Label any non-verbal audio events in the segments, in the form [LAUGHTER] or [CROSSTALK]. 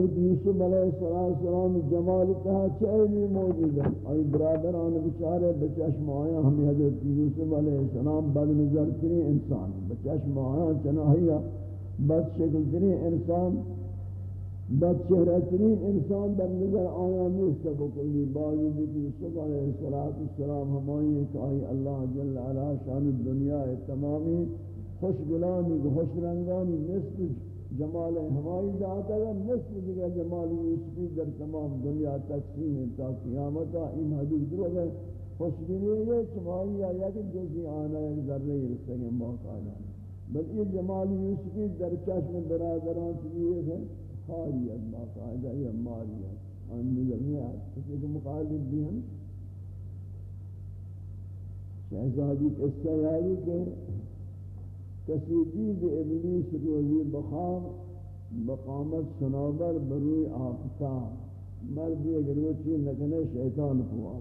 حضرت یوسف علیہ السلام جمال تہا چیلی موجود ہے آئی برادران بچارے بچشم آیا ہمیں حضرت یوسف علیہ السلام بد نظر تری انسان بچشم آیا چناہیا بد شکل تری انسان بد چہرہ ترین انسان در نظر آیا نیست بکلی باوجود کہ یوسف علیہ السلام ہمائی کہ آئی اللہ جل علا شان الدنیا تمامی خوش گلانی خوش رنگانی نصف جمال ہمائی ذات اگر نصف دیگر جمال یوسفی در تمام دنیا تقسیم ہے تا قیامتا این حدود درو گئے خوشگلی یہ چمائی آیا کہ جزی آنا ایک ذرہ ہی رسے موقع آنا بل یہ جمال یوسفی در چشم برادران چلیے ہے خالی از باقاعدہ یا ماری ہے۔ ان نظر میں آج کسی کو مقالب بھی ہم۔ شہزادی قصہ یاری کہ کسی دید ابلیس روزی بخام بقامت سنابر بروی آفتا مرد ایک روچی نکنے شیطان کو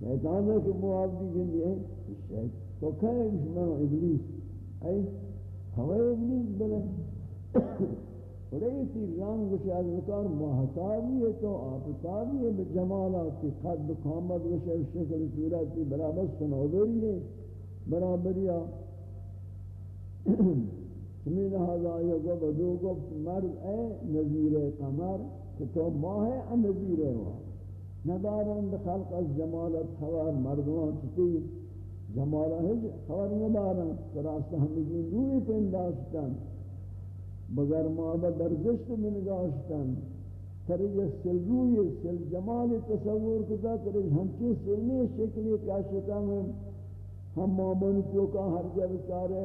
شیطان ہے کہ مواب دی گندی ہے تو کہے اس میں ابلیس؟ ای ہوئے ابلیس بلے ریتی رنگ شاید مکار محتابی ہے تو آفتابی ہے بجمالات کی قد بقامت وشہ شکل صورتی برابر سنابری ہے برابریا چمی [CLEARS THROAT] لہذا یہ گفت، دو گفت، مرد اے نظیر قمر کہ تو ماہ اے نظیر ہوا ندارند خلق از جمالت خبر، مردمان چتی جمالہ ہے خبر ندارند. تراست ہمیں روی پنداشتن. بگر مابا درزشت من گاشتن ترج سل جمال تصور کتا ترج ہمچی سلنی شکلی کاشتا میں ہم معمول کیوں کا ہر جب کارے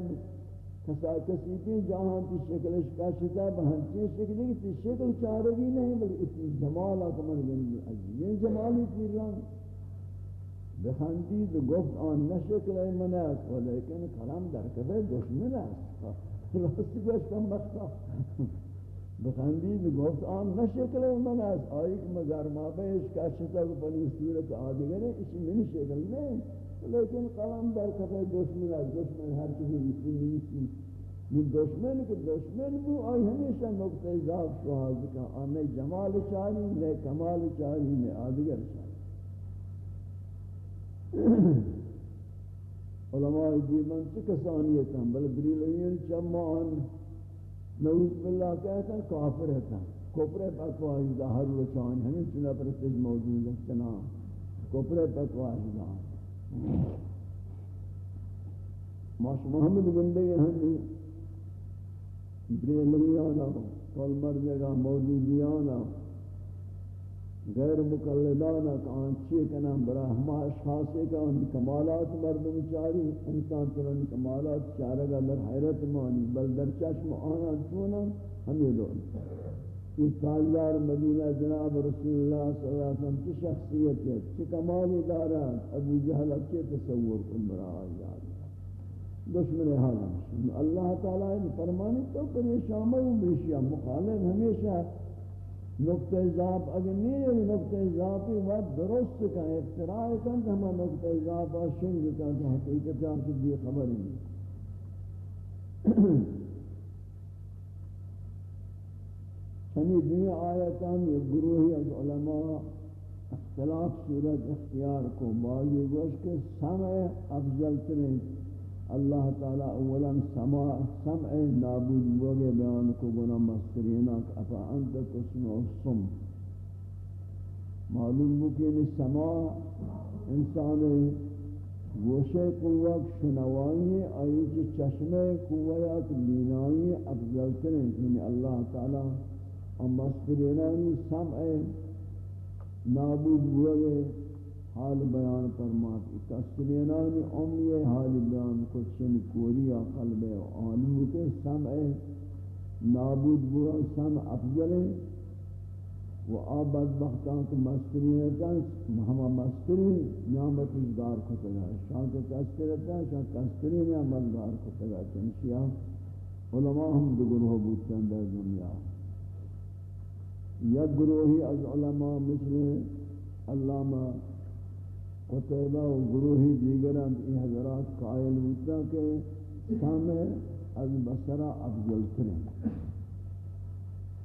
کسا کسی کی جہاں کی شکلش کا شتا بہنچی شکلی کی تی شکل چارگی نہیں بلکہ اتنی جمال آکمل گنی عجیب یہ جمالی کی رنگ بخندید گفت آن نشکل منت ولیکن کلام در کفے دشمن است. راستی گوشت کم بختا بخندید گفت آن نشکل من است. آئی کہ مگر ما بیش کا شتا کو پنی صورت آدھگرے اسی منی شکل نہیں لیکن قلم در کفے دشمن از دشمن ہر کسی نیسی نیسی من دشمن کہ دشمن بو، آئی ہمیشہ نقطہ اضاف شہاز کا آنے جمال چاری، نے کمال چاری، نے آدگر چاری۔ [COUGHS] علماء دیمن چی کسانیت ہیں بل بریلوین چمان نعوذ باللہ کہتا ہے کافر ہے کفر پتواہی دا ہر رچان ہمیں چنہ پرستج موجود ہے چنہ کفر پتواہی دا۔ ماش محمد بندگی ہم بریلویانا کل مردگا موجودیانا غیر مقلدانا کان چی کنا برا ہما اشخاصے کا ان کمالات مردم چاری، انسان تر ان کمالات چارگا در حیرت مانی، بل در چشم آنا چونا ہمیں دون یہ تاجدار مدینہ جناب رسول اللہ صلی اللہ علیہ وسلم کی شخصیت ہے، چی کمالی دارا، ابو جہل اچھے تصور کن برا آئی دشمن حالم اللہ تعالی نے فرمانے تو پریشان ہوں بیشیا مخالف ہمیشہ نقطہ ضعف اگر نہیں ہے نقطہ ضعفی وقت درست کا اختراع کن، تو ہمیں نقطہ ضعف شنگ کن، تو حقیقت جان سے بھی خبر نہیں۔ چنی دنیا آیتان یہ گروہی از علماء اختلاف صورت اختیار کو بعضی گوش کے سمع افضل ترین. اللہ تعالی اولا سمع سمع نابود بوگے بیان کو گنا مسترینا افا انت تسمع الصم معلوم بکین یعنی سمع انسان گوشے قوت شنوائی آئی چشمے قویت بینائی افضل ترین. یعنی اللہ تعالی اور مسترینانی سمع نابود بوگے حال بیان فرمات۔ کسرینانی امی حال بیان کو چن کوریا قلب آنو کے سمع نابود بوا سمع افضل ہے۔ و آباد بختان کو مسترینتاں ہما مسترین نعمت دار کو تگا شان کو کسرتا شان کسرین عمل دار کو تگا چنشیا علماء ہم دو گروہ بودتاں در دنیا۔ یک گروہی از علماء مثل علامہ قطعبہ و گروہی دیگران ای حضرات قائل ہوتا کہ سامع از بسرہ افضل کریں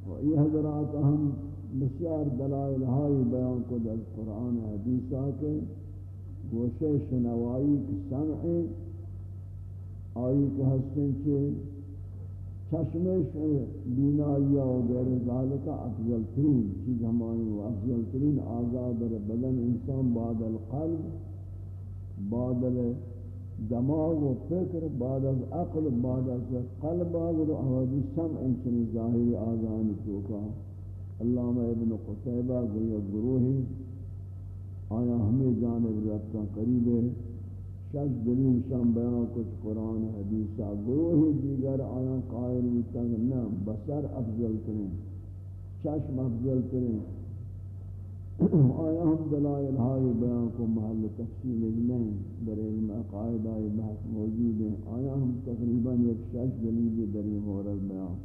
و یہ حضرات ہم بسیار دلائل ہائی بیان کو در قرآن حدیثہ کے گوشے شنوائی کی سمع آئی کے حسن سے چشمش بینائی و غیر ذالک افضل ترین چیز ہماری و افضل ترین آزاد بدن انسان بعد القلب بعد دماغ و فکر، بعد از عقل، بعد از قلب، بعد از سمع انسانی ظاہری آزان چوکا علامہ ابن قطعبہ گویا گروہی، آیا ہمیں جانب رفتہ قریب ہے شش دلیل شام بیان کچھ قرآن حدیثہ گروہی دیگر آیا قائل تک نہ بسر افضل کریں چشم افضل کریں آیا ہم دلائل ہائی بیان کو محل تفصیل نہیں، در علم عقائد آئی بحث موجود ہیں. آیا ہم تقریباً ایک شش دلیل در مورد بیان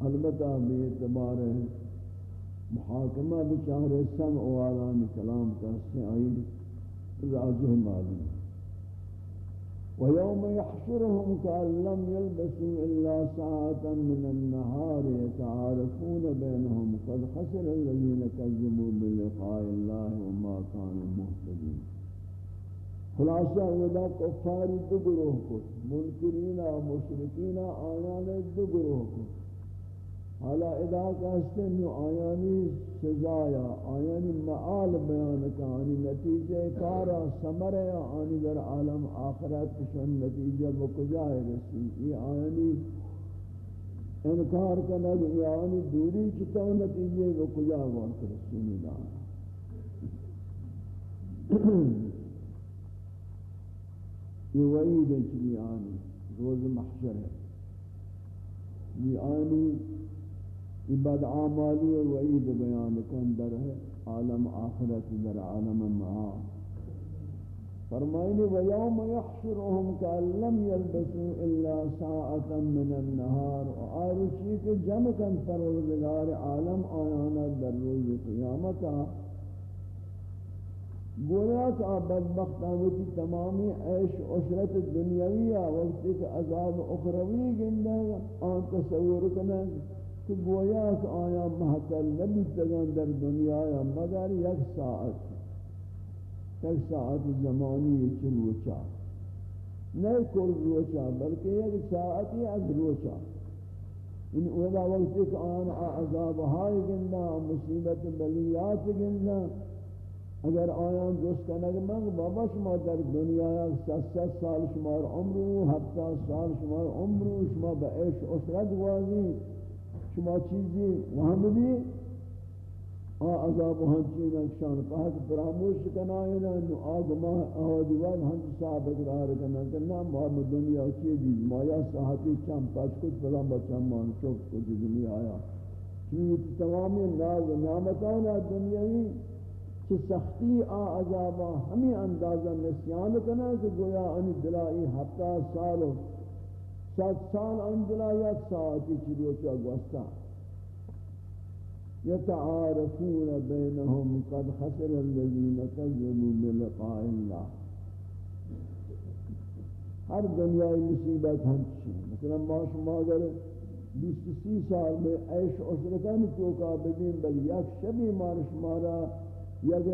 البتہ بے اعتبار ہے محاکمہ بچار سم اوالان کلام کا سے آئی راجہ معلوم ويوم يحشرهم كأن لم يلبسوا إلا ساعة من النهار يتعارفون بينهم قد خسر الذين كذبوا بلقاء الله وما كانوا مهتدين۔ خلاصہ ودا کفار دو گروہ کو، منکرین و مشرکین آیان دو گروہ کو۔ حالا ادا کہتے ہیں آیانی سزایا آیانی معال بیان کا آنی نتیجہ کارا سمرے آنی در عالم آخرت کشن نتیجہ بکجائے رسی؟ یہ آیانی انکار کرنا یہ آنی دوری چتا نتیجہ بکجائے وقت رسی نہیں یہ وعید ہے چلی آنی، روز محشر ہے۔ یہ آنی بد عامالی وعید بیان کن در عالم آخرت در عالم معا فرمائنی و یوم یحشرهم کأن لم یلبسوا الا ساعتا من النهار۔ و آرشی کے جمع کن پروردگار عالم آیانا در روز قیامتا گویا کہ بدبخت آمدی تمامی عیش عشرت دنیاوی وقتی کہ عذاب اخروی گندہ آن تصور کرنے کہ گویا کہ آیا محتل نبی تگان در دنیا یا مگر یک ساعت یک ساعت زمانی چل روچا. نہیں کل روچا بلکہ یک ساعتی از روچا. ان اولا وقت ایک آن عذاب ہائی گندہ مصیبت بلیات گندہ اگر آیان دوست کنگ منگ بابا شما در دنیا ست ست سال شمار عمرو ہفتہ سال شمار عمرو، شما با عیش اسرت وازی شما چیزی وہاں بھی آ عذاب وہاں چیز نقشان پاک فراموش کنا ہے نو آگ ما آدی واد ہم صاحب اقرار کنا کنا ما دنیا چیزی مایا صحتی چم پاس کچھ بلا بچم مان چوک کو جی دنیا آیا۔ چیز تمام ناز نعمتان دنیاوی کہ سختی آ عذاب ہمیں اندازہ نسیان کنا، کہ گویا ان دلائی ہفتہ سالوں صد سال اندلا یک ساعتی چلوچا گوستا. يتعارفون بينهم قد خسر الذين كذبوا بلقاء الله. ہر دنیای مصیبت ہم چی مثلا ما شما اگر بیس سی سال میں عیش عشرتان چوکا بدین، بل یک شبی مار شمارا یک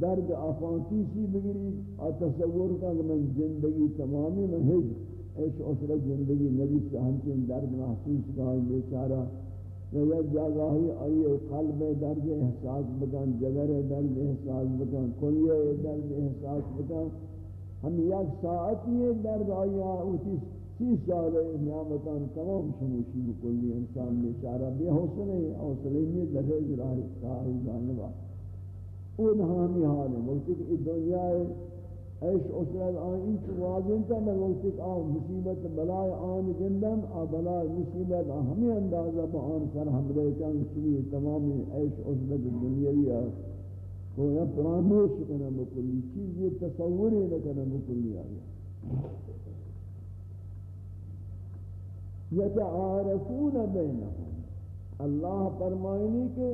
درد آفانتی سی بگیری اور تصور کا کہ من زندگی تمامی میں ہج ایش اسرت زندگی نبی سے ہمچن درد محسوس کہائی بیچارہ یا جاگاہی آئیے قلب درد احساس بکن جگر درد احساس بکن کلیہ درد احساس بکن ہم یک ساعتی درد آئیے اوٹی سی سال نعمتان تمام شموشی بکلی انسان بیچارہ بے حوصلے حوصلے نہیں درد راہی جانبا اون ہمی حال ہے وقتی کہ دنیا ایش اسرد آن این چو واضح تا میں وقت ایک آن مصیبت بلائے آن گندن آ بلائے مصیبت آن ہمیں اندازہ با آن سر حملے کن چوی تمامی ایش اسرد دنیاوی ہے تو یا پراموش کنا مکلی چیز یہ تصوری نکنا مکلی آیا. یتعارفون بینہم اللہ فرمائنی کہ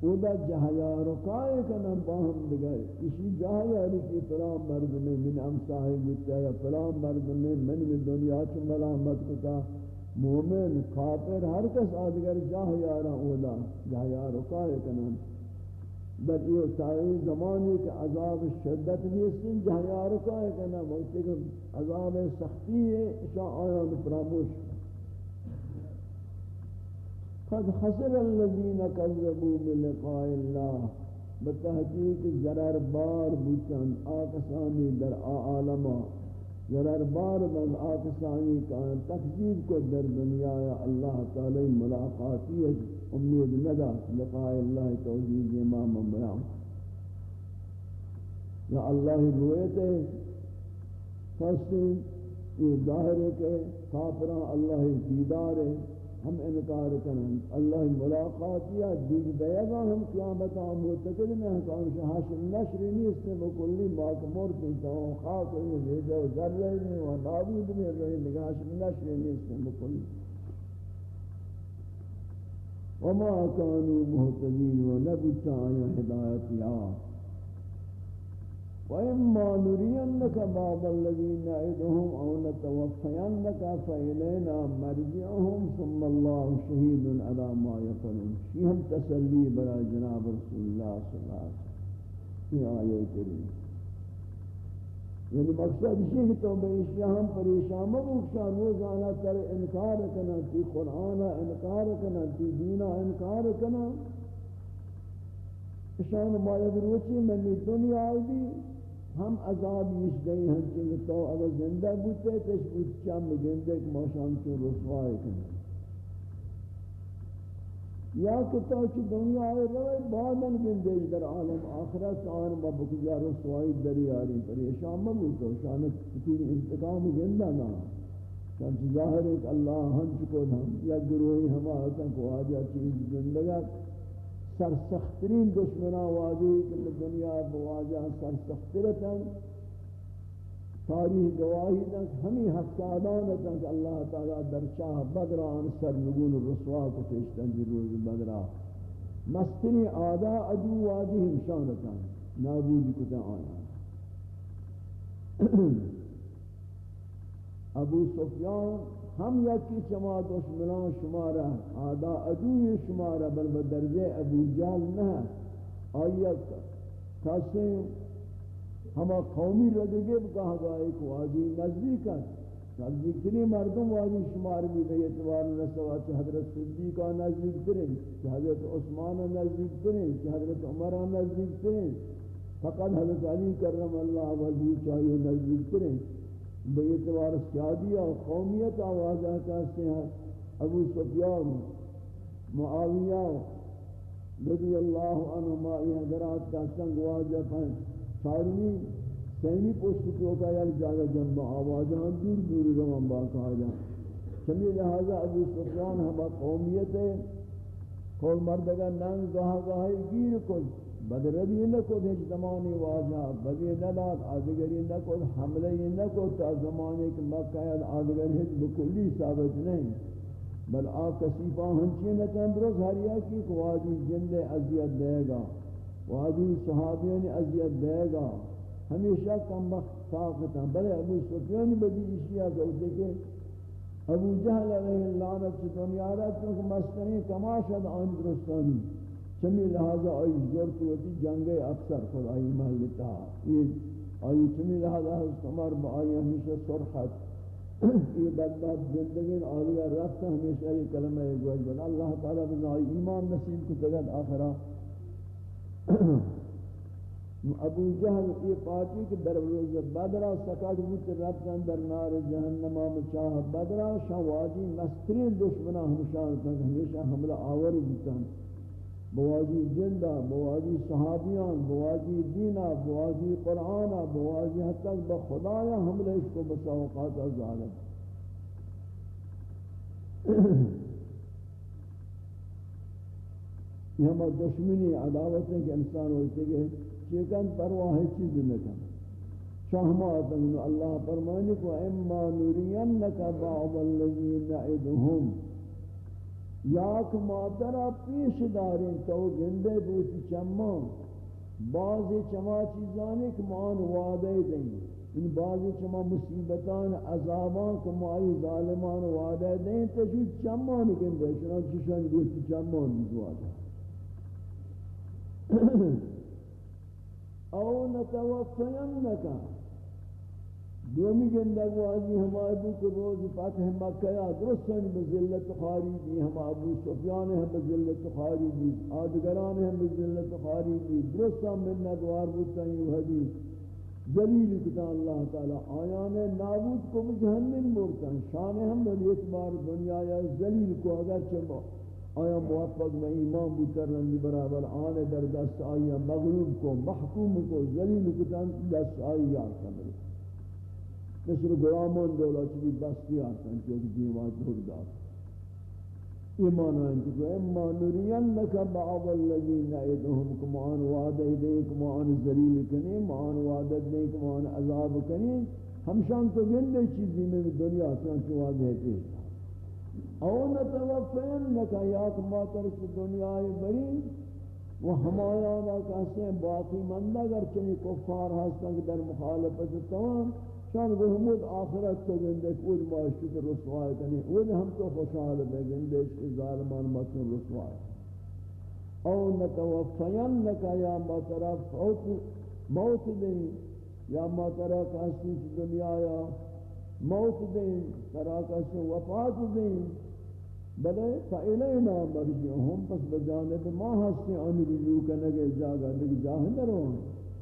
اودا جہیا رکائے کنم باہم دگر اسی جہیا کی فلان مرد میں من امساہی گتا یا فلان مرد میں من من دنیا چھ ملامت کتا. مومن، کافر ہر کس آدگر جہیا را اودا جہیا رکائے کنم بل یہ ساری زمانے کے عذاب شدت نیستن جہیا رکائے کنم وقتی کہ عذاب سختی ہے اشاء آیان پراموش قد خسر الذين كذبوا بلقاء الله، بتحقیق ضرر بار بوتن آکسانی در عالم ضرر بار بن آکسانی کا تکذیب کو در دنیا یا اللہ تعالی ملاقاتی امید ندا، لقاء اللہ توحید امام بیان. یا اللہ رویت ہے فصل یہ ظاہر ہے کہ کافران اللہ دیدار ہے۔ ہم انکار کریں۔ اللہ ملاقات یا دیگ دیگا ہم قیامت آم متقل میں ہیں کہ نشری نہیں اس نے بکلی باک مرتی تو خاک ہوئی بھیجا و ذر رہی و نابود میں رہی لیکن نشری نہیں اس نے بکلی وما كانوا مهتدين ونبتا آیا ہدایت یا وإما نرينك بعض الذين نعدهم أو نتوفينك فإلينا مرجعهم ثم الله شهيد على ما يقولون شيهم تسلي برا جناب رسول الله صلى الله عليه وسلم. یہ آیے کریم. یعنی مقصد یہ کہ تو بے اشیاء ہم پریشان مبوکشان روزانہ تر انکار کنا تی قرآن انکار کنا تی دین انکار کنا شان مایہ روچی میں دنیا آئی ہم عذاب اس گئی ہیں کہ تو اگر زندہ بوتے تش بود چم گندے کہ موشان تو رسوائے کرنے یا کہ تو چی دنیا آئے روئے بعدن گندے در عالم آخرت آن با بکجا رسوائی دری آری پریشان مبوتو شانت کتیر انتقام گندہ نا۔ چانچہ ظاہر ہے کہ اللہ ہنچ کو ہم یا گروہی ہمارا تنکو آجا چیز زندگا۔ سرسخترین دشمنا واجی کہ دنیا بواجہ سرسخترتا تاریخ گواہی تک ہمیں حفظادان تک اللہ تعالی در چاہ بدران سر نگون رسوا کو تشتن دی روز بدرا مستنی آدھا ادو واجی ہمشانتا نابودی کتا آیا [CLEARS THROAT] ابو سفیان ہم یکی چما دشمنان شمارا آدھا ادوی شمارا بل بدرجہ ابو جال نہ آیت کسی ہما قومی ردگے بکاہ گائے کو آجی نزدیک ہے۔ نزدیک تری مردم واجی شمار بھی بے اعتبار رسوا چھ حضرت صدیقہ نزدیک ترین چھ حضرت عثمان نزدیک ترین چھ حضرت عمرہ نزدیک ترین۔ فقط حضرت علی کرم اللہ وزی چاہیے نزدیک ترین۔ بے اعتبار سیادی اور قومیت آوازہ کہتے ہیں، ابو سفیان، معاویہ، رضی اللہ عنہما یہ حضرات کا سنگ واجہ پہن سارمی سیمی پوشت کو کا یک جاگہ جنبہ آوازہ دور دور روان باقا آجا چمی لہذا ابو سفیان ہما قومیت ہے کول مردگا ننگ گاہ گاہی گیر کل بدردی نکو دیچ زمانی واجہ، بدی نداد آدگری نکو حملے نکو تا زمانی کہ مکہ ہے آدگر ہیچ بکلی ثابت نہیں۔ بل آ کسیفہ ہنچی نکن درست ہریا کی کہ واجی جند عذیت دے گا۔ واجی صحابیوں عذیت دے گا۔ ہمیشہ کم وقت طاقت ہیں بلے ابو سفیان بدی اشیاء کہتے کہ ابو جہل علیہ اللہ نفس دنیا رہا چونکہ مستنی کماشد آن درستانی چمی لہذا آئی زورت ہوتی جنگ اکثر خود آئی محلتا۔ یہ آئی چمی لہذا حضرت عمر با آئی ہمیشہ سرحت یہ بدباد زندگی آلیا رفتا ہمیشہ یہ کلمہ گوش بنا اللہ تعالیٰ بنا آئی ایمان نصیب کو تگد آخرہ۔ ابو جہل یہ پارٹی کہ در روز بدرہ سکاٹ بوت رفتن در نار جہنم مچاہ بدرہ شواجی مسترین دشمنہ ہمشان تک ہمیشہ حملہ آور بوتن بوازی جندہ، بوازی صحابیان، بوازی دینہ، بوازی قرآن بوازی حد تک بخدایا حملے اس کو بساوقات ظالم یہ ہمارا دشمنی عداوت ہے کہ انسان ہوتے کہ چیکن پرواہ چیز نکن شاہمات اللہ فرمانے کو اما نرینک بعض الذین نعدهم یاک مادرہ پیش داریں تو گندے بوتی چمان بعضی چما چیزانے کہ مان وعدے دیں ان بعضی چما مصیبتان عذابان کہ مائی ظالمان وعدے دیں تو جو چمان گندے چنانچہ چشان گوشتی چمان وعدے او نتوفینکا دومی گندگ واضی ہمارے ابو کے روز فتح مکہ یا درستن بزلت خاری دی ہم ابو سفیان ہم بزلت خاری دی آدگران ہم بزلت خاری دی درستن من ندوار بودتن یو حدیث. ذلیل کتا اللہ تعالی آیان نابود کو جہنم مورتن شان ہم بلی اعتبار دنیا یا ذلیل کو اگر چمو آیا موفق میں ایمان بودتر رندی برابر آنے در دست آیا مغلوب کو، محکوم کو، ذلیل کتا دست آئی یار مثل غلامان دولا چی بستی آسان چی دیوان دور دار ایمان آئین کہ اما نرینک بعض الذین نعیدهم کمان وعدہ دے کمان ذلیل کنی مان وعدہ دے کمان عذاب کنی ہمشان تو گندے چیزی میں دنیا سان چی وعدہ پیش او نتوفین نکا یاک ماتر چی دنیا بری وہ ہمایا نا کہتے ہیں باقی مندہ اگر چنی کفار ہستا در مخالفت تمام شان وہ محمود آخرت تو گندے کود معاشی کے رسوائے کنی وہ ہم تو خوشحال بے گندے اس کے ظالمان مطلب رسوائے او نتوفینکا یا ما طرف موت دیں یا ما طرف حسن دنیا یا موت دیں طرف سے وفات دیں بلے فإلینا مرجعهم پس بجانب ما ہستے ان رجوع کنگے جاگا دیکھ جاہن درون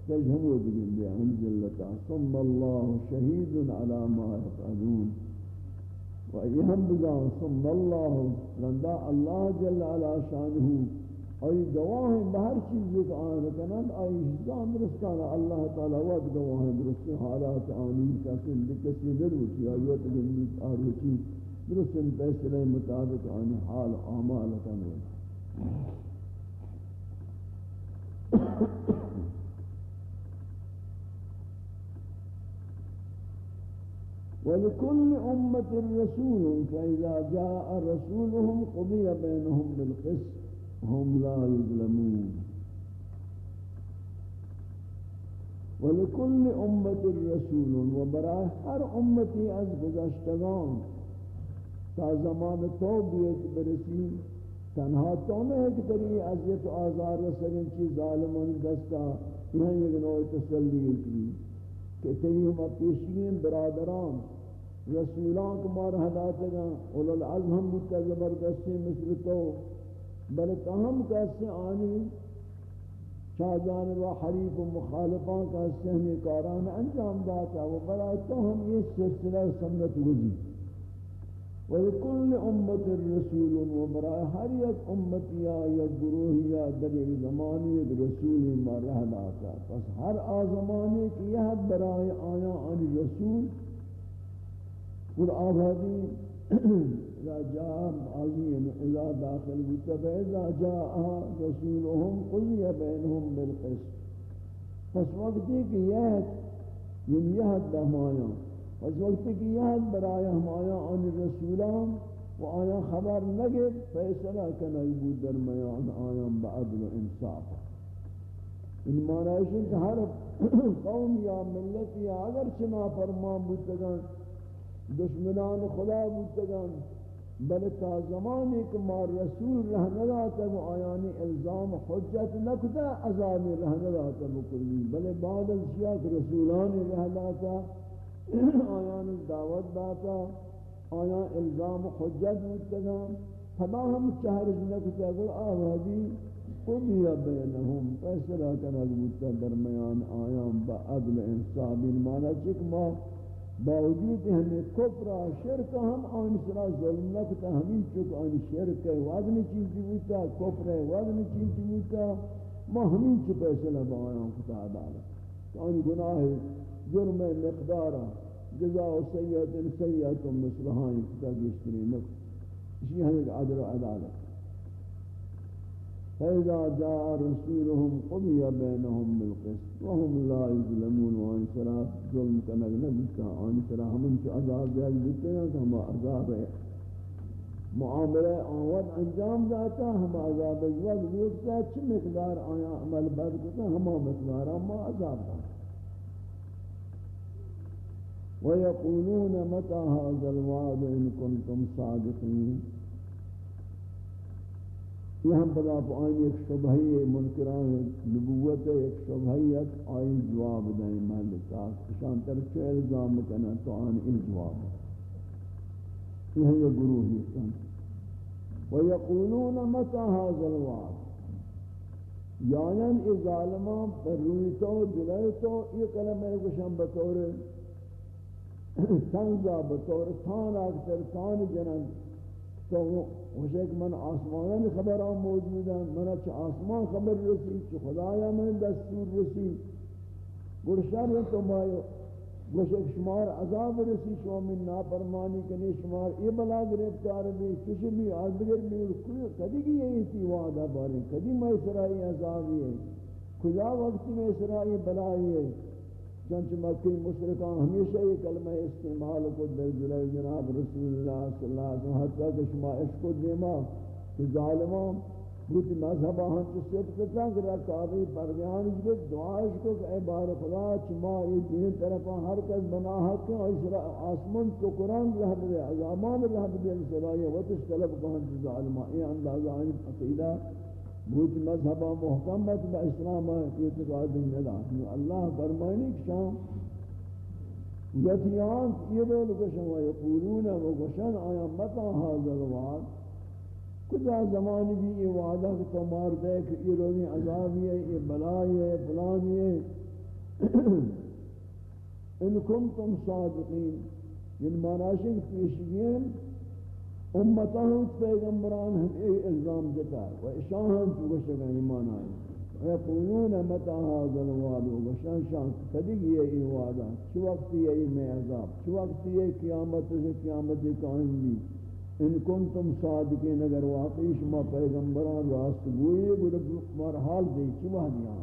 تجهمو بگن بیا من ذلتا ثم اللہ شہید على ما يفعلون و ایہم بزان ثم اللہ رندہ اللہ جل علا شانہو۔ ای گواہ بہر چیز ایک آن رکنند ای اجزام درستانا اللہ تعالی وقت گواہ درستی حالات آنی، کسی لکسی دروچی آیوت گنیت آروچی درست فیصلے مطابق آنی حال Thank you. ولكل أمة رسول فإذا جاء رسولهم قضي بينهم بالقسط هم لا يظلمون ولكل أمة رسول وبراء هر أمتي از گذشتگان تا زمان توبیت برسی، تنها تو نہیں کہ تری عذیت و آزار رسگن چی ظالمان دستا یہاں یک نوع تسلی کی کہ تری ہم پیشگین برادران، رسولان کو مار ہدایت گا اول العزم ہم بودتا زبردستی مثل تو. بل تاہم کیسے آنی شاہ جانب و حریف و مخالفان کیسے ہمیں کاران انجام داتا و برای تو ہم یہ سلسلہ سمت وزی وَلِكُلِّ أُمَّةٍ رَسُولٌ وَبَرَائِ ہر یک امتی یا یک گروہ یا در ایک زمانی ایک رسول مرہ داتا پس ہر آزمانی کی یہ برای آیا آنی رسول اور آبادی اذا جاء آئین اذا داخل بتا فإذا جاء رسولهم قضي بينهم بالقسط. پس وقتی کہ یہ یم یعنی یہد بہمایا. پس وقتی کہ یہد برای ہمایا آن رسولان و آیا خبر نگے فیصلہ کنائی بود درمیان آیا بعدل و انصاف. ان معنی ہے کہ ہر قوم یا ملت یا اگر چنا فرمان بودتگان دشمنان خدا بودتگان بل تا زمانی کہ ما رسول رہ نداتا و آیانی الزام حجت نکتا عذابی رہ نداتا بکلی بل بعد از شیعت رسولان رہ داتا آیان دعوت داتا، آیان الزام و حجت بودتگان فما ہم چہر چہرش نکتا گل آوازی قضی بینہم فیصلہ کنگ بودتا درمیان آیان با عدل انصابی مانا چک ما باوجود ہمیں کفر و شرک ہم آن سرا ظلم نہ نکتا. ہمیں چک آن شرک ہے وزن چیزی ہوتا کفر ہے وزن چیزی ہوتا ما ہمیں چک فیصلہ بآیان کتا عدالت. آن گناہ جرم مقدارا جزاء سیئت سیئت مثلہاں کتا گشتری اسی ہمیں عدل و عدالت. فإذا جاء رسولهم قضي بينهم بالقسط وهم لا يظلمون وان سرا ظلم كنگ نبتا وان سرا ہمن چو عذاب جائز بتا کہ ہم عذاب معاملہ آواد انجام داتا ہم عذاب ازواج لوٹتا چھ مقدار آیا عمل بد کتا ہم مقدار ما عذاب داتا ويقولون متى هذا الوعد إن كنتم صادقين یہ ہم بدا پائیں ایک شبہی منکران نبوت ایک شبہیت آئی جواب دائیں مالکا شان تر چو الزام کنا تو آن این جواب؟ یہ یہ گروہی سن وَيَقُولُونَ مَتَى هَذَا الْوَعْدِ؟ یعنی ای ظالمان پر روی تو دلائی بطور سنزا بطور تان اکتر تان جنن تو کہ من آسمان خبر آن موجود ہیں من اچھا آسمان خبر رسی چھ خدایا من دستور رسی گرشن تو مایو گوشک شمار عذاب رسی شما من ناپرمانی کنی، شمار ای بلا گرفتار بھی چش بھی آج بگر بھی کدی کی یہی تھی وعدہ بارے کدی میں اسرائی عذابی ہے، کجا وقت میں اسرائی بلائی ہے؟ چنچ مکی مشرکان ہمیشہ یہ کلمہ استعمال کو در جلال جناب رسول اللہ صلی اللہ علیہ وسلم، حتیٰ کہ شما عشق و دیما کہ ظالمان بوتی مذہبہ ہم تو سب کتا کہ رکابی پردیان جو جی دعائش کو کہ اے بار خدا چما یہ دین طرفا ہر کس بنا حق ہے اور آسمان کو قرآن رہ دے عظامان رہ دے سرائے وطش طلب کو ہم ظالمان یہ اندازہ آئین عقیدہ بہت مذہب محکمت با اسلام اعتقاد ندا اللہ فرمائنی کہ شام یتیان یہ بول کشن و یقولون و کشن آیا متا حاضر وعد کجا زمانی بھی یہ وعدہ کہ تو مار دے کہ یہ رونی عذابی ہے، یہ بلائی ہے فلانی ہے۔ [CLEARS THROAT] ان کنتم صادقین۔ یعنی مناشق پیشگین امتان پیغمبران ہم اے الزام دیتا و اشان ہم چوکشہ کا ایمان آئے ویقولون متا هذا الوعد؟ وشان شان کدی یہ ای وعدہ؟ چھ وقت یہ میں عذاب؟ چھ وقت یہ قیامت سے قیامت قائم بھی؟ ان کنتم صادقین، اگر واقعی شما پیغمبران راست گوئی بڑا مرحال دی چھ وحدیاں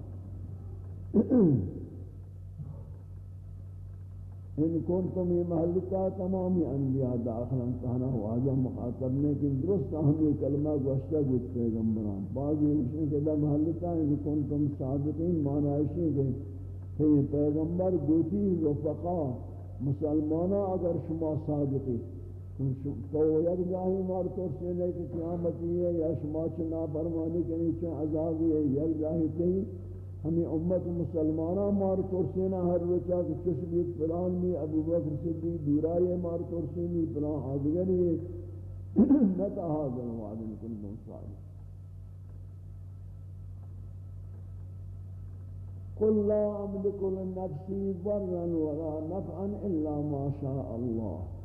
ان کنتم یہ محلتا تمامی انبیاء داخلان کہنا ہوا آجا مخاطب نے کہ درست ہمیں کلمہ گوشتہ گوشت پیغمبران۔ بعضی مشن کہ دا محلتا ان کنتم صادقین، معنی ہے کہ یہ پیغمبر گوتی رفقا مسلمانہ اگر شما صادقی۔ تو یک جاہی مار ترسینے کی قیامتی ہے یا شما چنا فرمانی کے نیچے عذابی ہے یک جاہی تھی۔ ہمیں امت مسلمانہ مار ترسینا ہر وچا کہ چشمیت فلان میں ابو بکر صدیق دورائی مار ترسینی فلان آدگری [CLEARS THROAT] نتا حاضر وعدن کن دون صالح قل لا املك لنفسي ضرا ولا نفعا الا ما شاء الله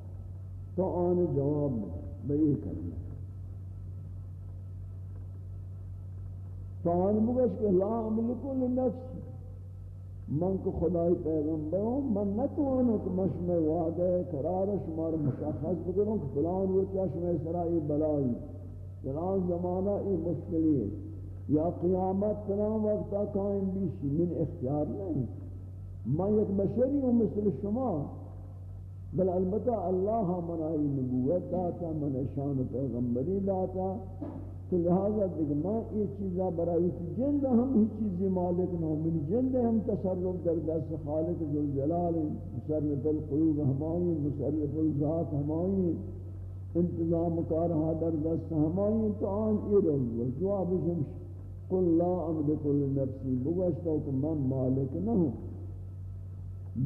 تو آن جواب بئی کرنا فان بگش کہ لا املکو لنفسی من کو خدای پیغمبر ہوں، من نتوانو کہ مشمع وعدہ قرار شمار مشخص بکنوں کہ فلان وہ چشمع سرائی بلائی۔ فلان زمانہ ای مشکلی ہے۔ یا قیامت فلان وقتا قائم بیشی۔ من اختیار نہیں۔ من یک بشری ہوں مثل شما۔ بل البتہ اللہ منائی نبوت داتا، من شان پیغمبری داتا۔ تو لہذا دیکھ، میں یہ چیزا برائی کی جند ہم ہی چیزی مالک نہ من جند ہم تصرف در دست خالق ذوالجلال مصرف القلوب ہمائی، مصرف الذات ہمائی، انتظام کارہا در دست ہمائی، تو آن ای رہو جواب شمش، قل لا املک لنفسی بگوشتا کہ من مالک نہ ہوں۔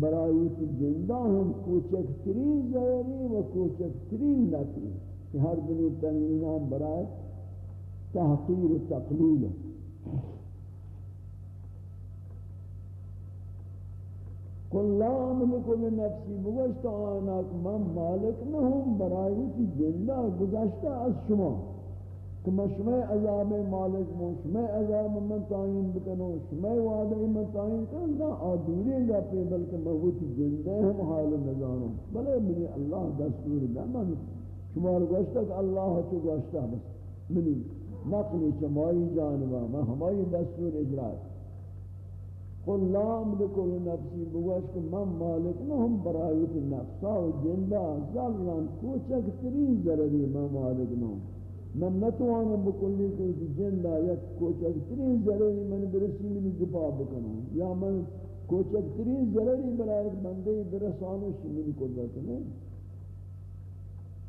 برائی کی جندہ ہم کوچک ترین ظہری و کوچک ترین نکری کہ ہر دنی تنگینان برائی تحقیر و تقلیل. قل لا املک لنفسی بگشت آناک من مالک نہم برائی تی جندہ گزشتہ از شما. کہ میں شما عذاب مالک موں شما عذاب من تعین بکنو شما وعدہ من تعین کرن نا آدوری گا پہ بلکہ میں وہ تی جندہ ہم حال نظاروں بلے منی اللہ دستور دا من شما گوشتہ کہ اللہ تو گوشتہ بس منی نقلی چمائی جانبا ما ہمائی دستور اجرات قل لا املك لنفسي بگوش کہ من مالک نہ ہم برایت نفسا و جندہ ذران کوچک ترین ضرری من مالک نہ من نتوانا بکلی کہ جندہ یک کوچک ترین ضرری من برسی من دفاع بکنوں یا من کوچک ترین ضرری برای ایک بندے برسانوش من قدرت نہیں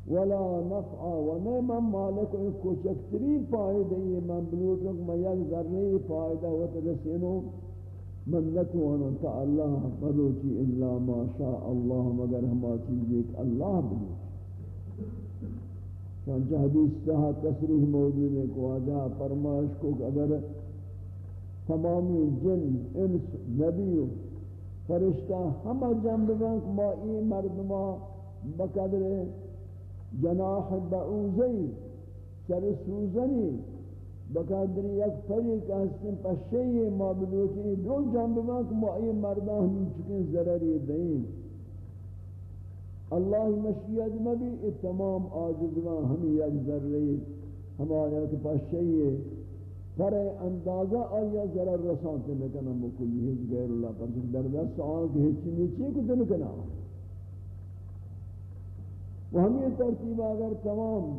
ولا نفع و میں من مالک کوچک ترین فائدہ یہ من بلوٹوں کہ میں یک ذرنی فائدہ و ترسینوں من نتوانا تا اللہ بلوچی الا ما شاء اللہ مگر ہما چیز ایک اللہ بلوچی چانچہ حدیث تہا تصریح موجود ہے کہ آجا فرمائش کو اگر تمامی جن، انس، نبی فرشتہ ہما جنب بنک ما ای مردما بقدر جناح بعوزی سر سوزنی، بقدر یک فریق هستیم پشهی ما بلوکی دو جنب ما که ما این مردان همین چکن ضرری دهیم. اللہ مشیت مبی تمام آجز ما ہمیں یک ذرے، ہمارے کہ پشہی پر اندازہ آیا ضرر رسانتے نکنا مکلی ہیچ غیر اللہ پر در دست آنکہ ہیچی نیچے کو دنکنا وہ ہمیں ترتیب اگر تمام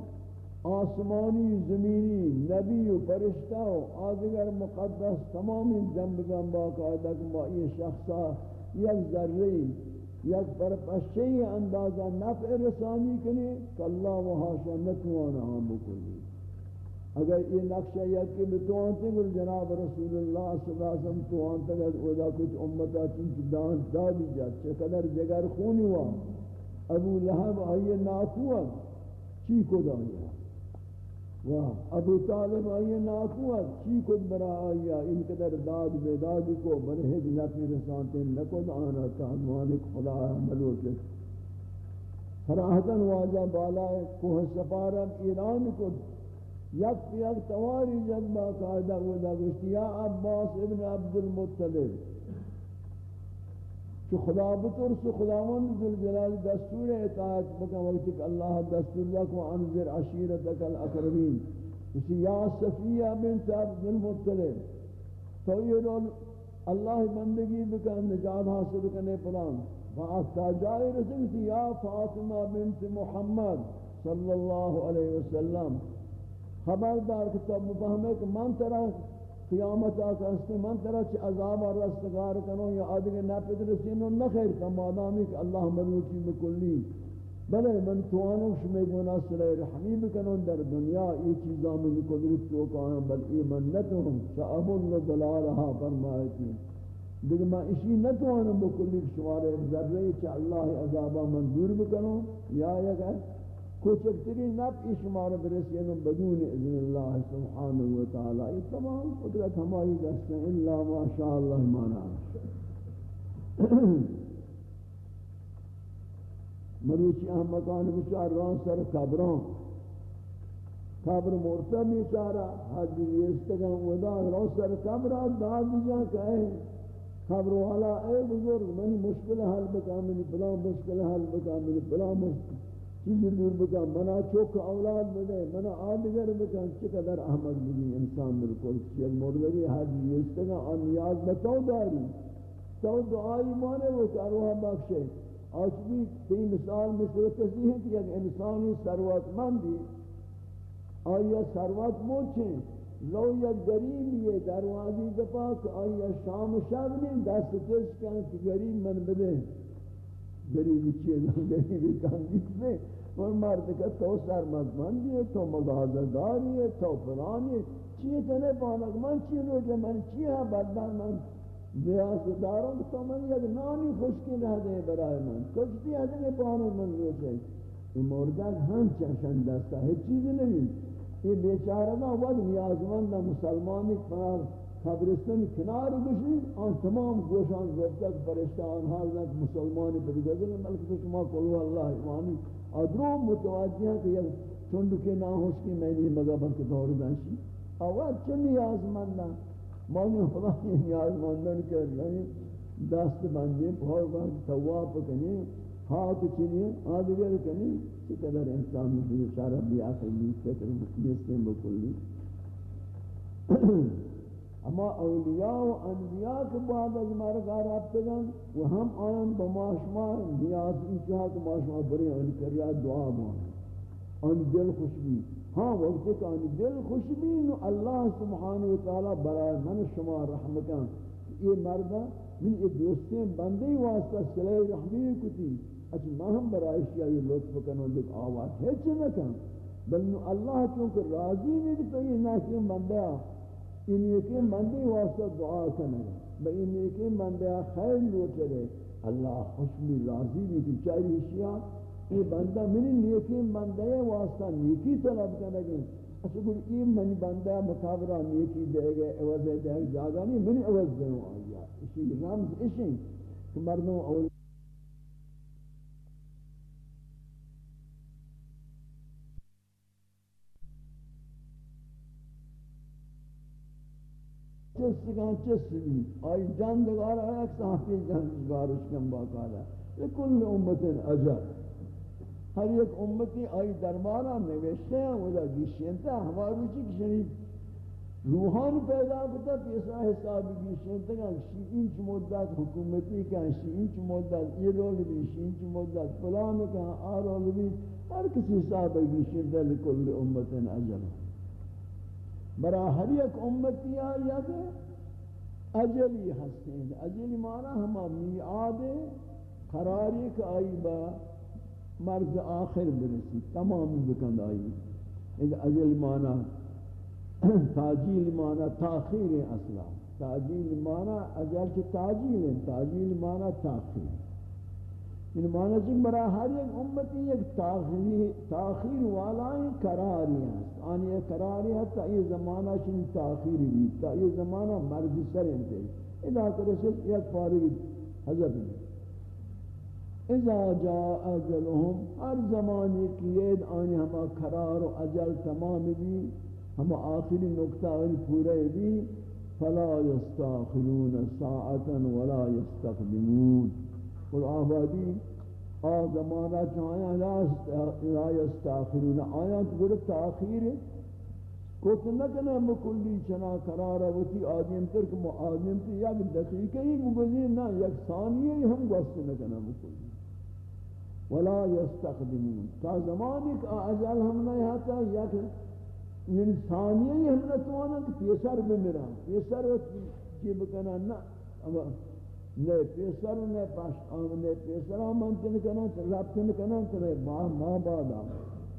آسمانی، زمینی، نبی و پرشتہ و آدگر مقدس تمامی جنبگان باقاعدہ کہ ما یہ شخصا یک ذری یک پرپشی اندازہ نفع رسانی کنی کہ اللہ و حاشا نتوانا ہم بکلی اگر یہ نقشہ یک کہ بتوانتے گل جناب رسول اللہ صلی اللہ علیہ وسلم توانتے گل اولا کچھ امتا چنچ دان دادی جات چقدر جگر خونی ہوا ابو لہب آئیے ناکوان چی کو دانیا ابو طالب آئیے ناکوت چی کد برا آئیا ان قدر داد بے داد کو برہج نفی رسانتے نکد آنا تحمانک خدا ملوکت فراہتاً واجہ بالا کوہ سفارت ایران کد یک یک تواری جذبہ قائدہ ودا گشتی یا عباس ابن عبد المطلب کہ خدا بطرس خداوند ذوالجلال دستور اطاعت بکا وقت کہ اللہ دستور لکو انذر عشیرتک الاقربین. اسی یا صفیہ بنت عبد المطلب تو یہ رول اللہ بندگی بکا نجات حاصل کرنے پلان. فاتا جائے رسل رسول یا فاطمہ بنت محمد صلی اللہ علیہ وسلم. خبردار کہ تب مفہمے کہ من طرح قیامت آقا ہستے من طرح چھ عذاب اور رستگار کنو یا آدھگے نپت رسینو نخیر کم آدامی کہ اللہ مروچی بکلی. بلے من توانو شمی گونا صلی رحمی بکنو در دنیا. یہ چیزاں من قدرت تو کہاں بل ایمن نتوان. شعبن دلالہا فرمائیتی دیکھ میں اسی نتوانو بکلی. شمار ذرے چھ اللہ عذابہ منظور بکنو یا یک ہے کوچکترین نب نفع شمار برسین یعنی بدون اذن اللہ سبحانہ وتعالی یہ تمام قدرت ہماری دست ہے الا ما شاء اللہ مانا. [CLEARS THROAT] مروچی اہم مکان بچار ران سر قبران. قبر مرتا بیچارا حد یہ ودا ران سر قبران. داد جا کہے قبر والا اے بزرگ، منی مشکل حل بکا منی بلا مشکل حل بکا منی بلا مشکل چیزی دور بکن منا چوک اولاد بده منا آدگر بکن چقدر احمد بودی انسان بالکل یک مردگی حج یستگا آن نیاز بتو داری تو دعائی مانے وہ کاروہ بخشے آج بھی تی مثال مثل کسی ہے کہ ایک انسانی ثروت مندی آیا ثروت موچیں لو یا گریب یہ دروازی دفاع آیا شام شب نہیں دست تیز کن کہ گریب من بده گریبی چیئے غریبی گریبی کانگیس میں اور مرد کا تو سرمزمندی ہے تو مغازداری ہے تو فلانی چیئے تنے پانک من چی روجے من چی ہے بدن من ریاستداروں تو من یک نانی خشکی نہ دے برای من کچھ بھی حضر پانک من روجے یہ مردن ہم چشن دستا ہے چیزی نمید این بیچاره نه وقت نیازمند مسلمانی کنار قبرستان کنار گوشی آن تمام گوشان گفتک فرشتہ آنها لک مسلمانی پر گزر ملک تو شما قلو اللہ ایمانی ادرو متوجہ ہیں کہ یہ چند کے نہ ہوش کی میں نے مگا بن کے دور دانشی اول چن نیاز مندہ مانی خدا یہ نیاز مندن کر رہے یعنی دست بندے بھور بار تواب کنی، ہاتھ چنی آدگر کنی قدر انسان بھی اشارہ بھی آخر بھی فکر مسلم بکلی۔ [CLEARS THROAT] اما اولیاء و انبیاء کے بعد از مرگا رابطگان و ہم آن بماشما نیاز انتہا کہ ماشما بری ان کریا دعا مانا ان دل خوشبی ہاں وقت کہ ان دل خوشبی نو اللہ سبحانہ وتعالی برای من شما رحمتان. یہ مردہ من یہ دوستیں بندی واسطہ صلح رحمی کتی. اچھا ما ہم برای شیعہ یہ لطف کنو دیکھ آواز ہے چھے نکن بلنو اللہ چونکہ راضی بھی تو یہ ناکیم بندہ ان یکی مندی واسطہ دعا کرنے با ان یکی مندی خیر لوٹ رہے اللہ خوشمی راضی بھی کہ چاہیے شیعہ یہ بندہ منی نیکی مندی واسطہ نیکی طلب کرنے گے اچھا گل این منی بندہ مقابرہ نیکی دے گے عوض دے گے جاگا نہیں منی عوض دے ہوں آیا اسی رمز اسی کہ مردوں اول چستگان چستگی آئی جندگار ہے ایک صحفی جندگارش کم باقالا لکل امت اجر ہر ایک امتی آئی دربارہ نوشتے ہیں وہ دا گیشنتا ہمارو چی کشنی؟ روحان پیدا کتا پیسا حساب گیشنتا کہ شی انچ مدت حکومتی کہ شی انچ مدت یہ رول بھی شی انچ مدت فلان کہ آ رول بھی ہر کسی حساب گیشنتا لکل امت اجر برا ہر ایک امتی آیا کہ اجلی ہستیں اجلی مانا ہما میعاد قراری کہ آئی با مرز آخر برسی، تمام بکند آئی۔ اجل مانا، تاجیل مانا تاخیر اصلا۔ تاجیل مانا اجل کی تاجیل تاجیل مانا تاخیر۔ ان معنی چک برا ہر ایک امتی ایک تاخیر والا قراری ہے آنی یہ قراری ہے تا یہ زمانہ چن تاخیر بھی تا یہ زمانہ مرض سر انتے اذا کرسل یک فارغ حضرت اذا جاء اجلهم ہر زمانے کی یہ آنی ہما قرار و اجل تمام بھی ہم آخری نکتہ نقطہ پورے بھی فلا يستاخرون ساعتا ولا يستقدمون اور آبادی آ زمانہ چاہاں لا یستاخرون آیات گر تاخیر کت نکنے مکلی چنا قرارا وتی آدم تر کہ آدم تی یک دقیقہ ہی مگزین نہ یک ثانیہ ہی ہم گوست نکنے مکلی ولا یستقدمون. تا زمانی کہ اجل ہم نہیں ہاتا یک یعنی انسانیہ ہی ہم نتوانا کہ پیسر بمیرا پیسر کی بکنا نا نے پیسر نے پاش آمنے پیسر آمنتن کنن ربطن کنن ترے ماں ماں بادا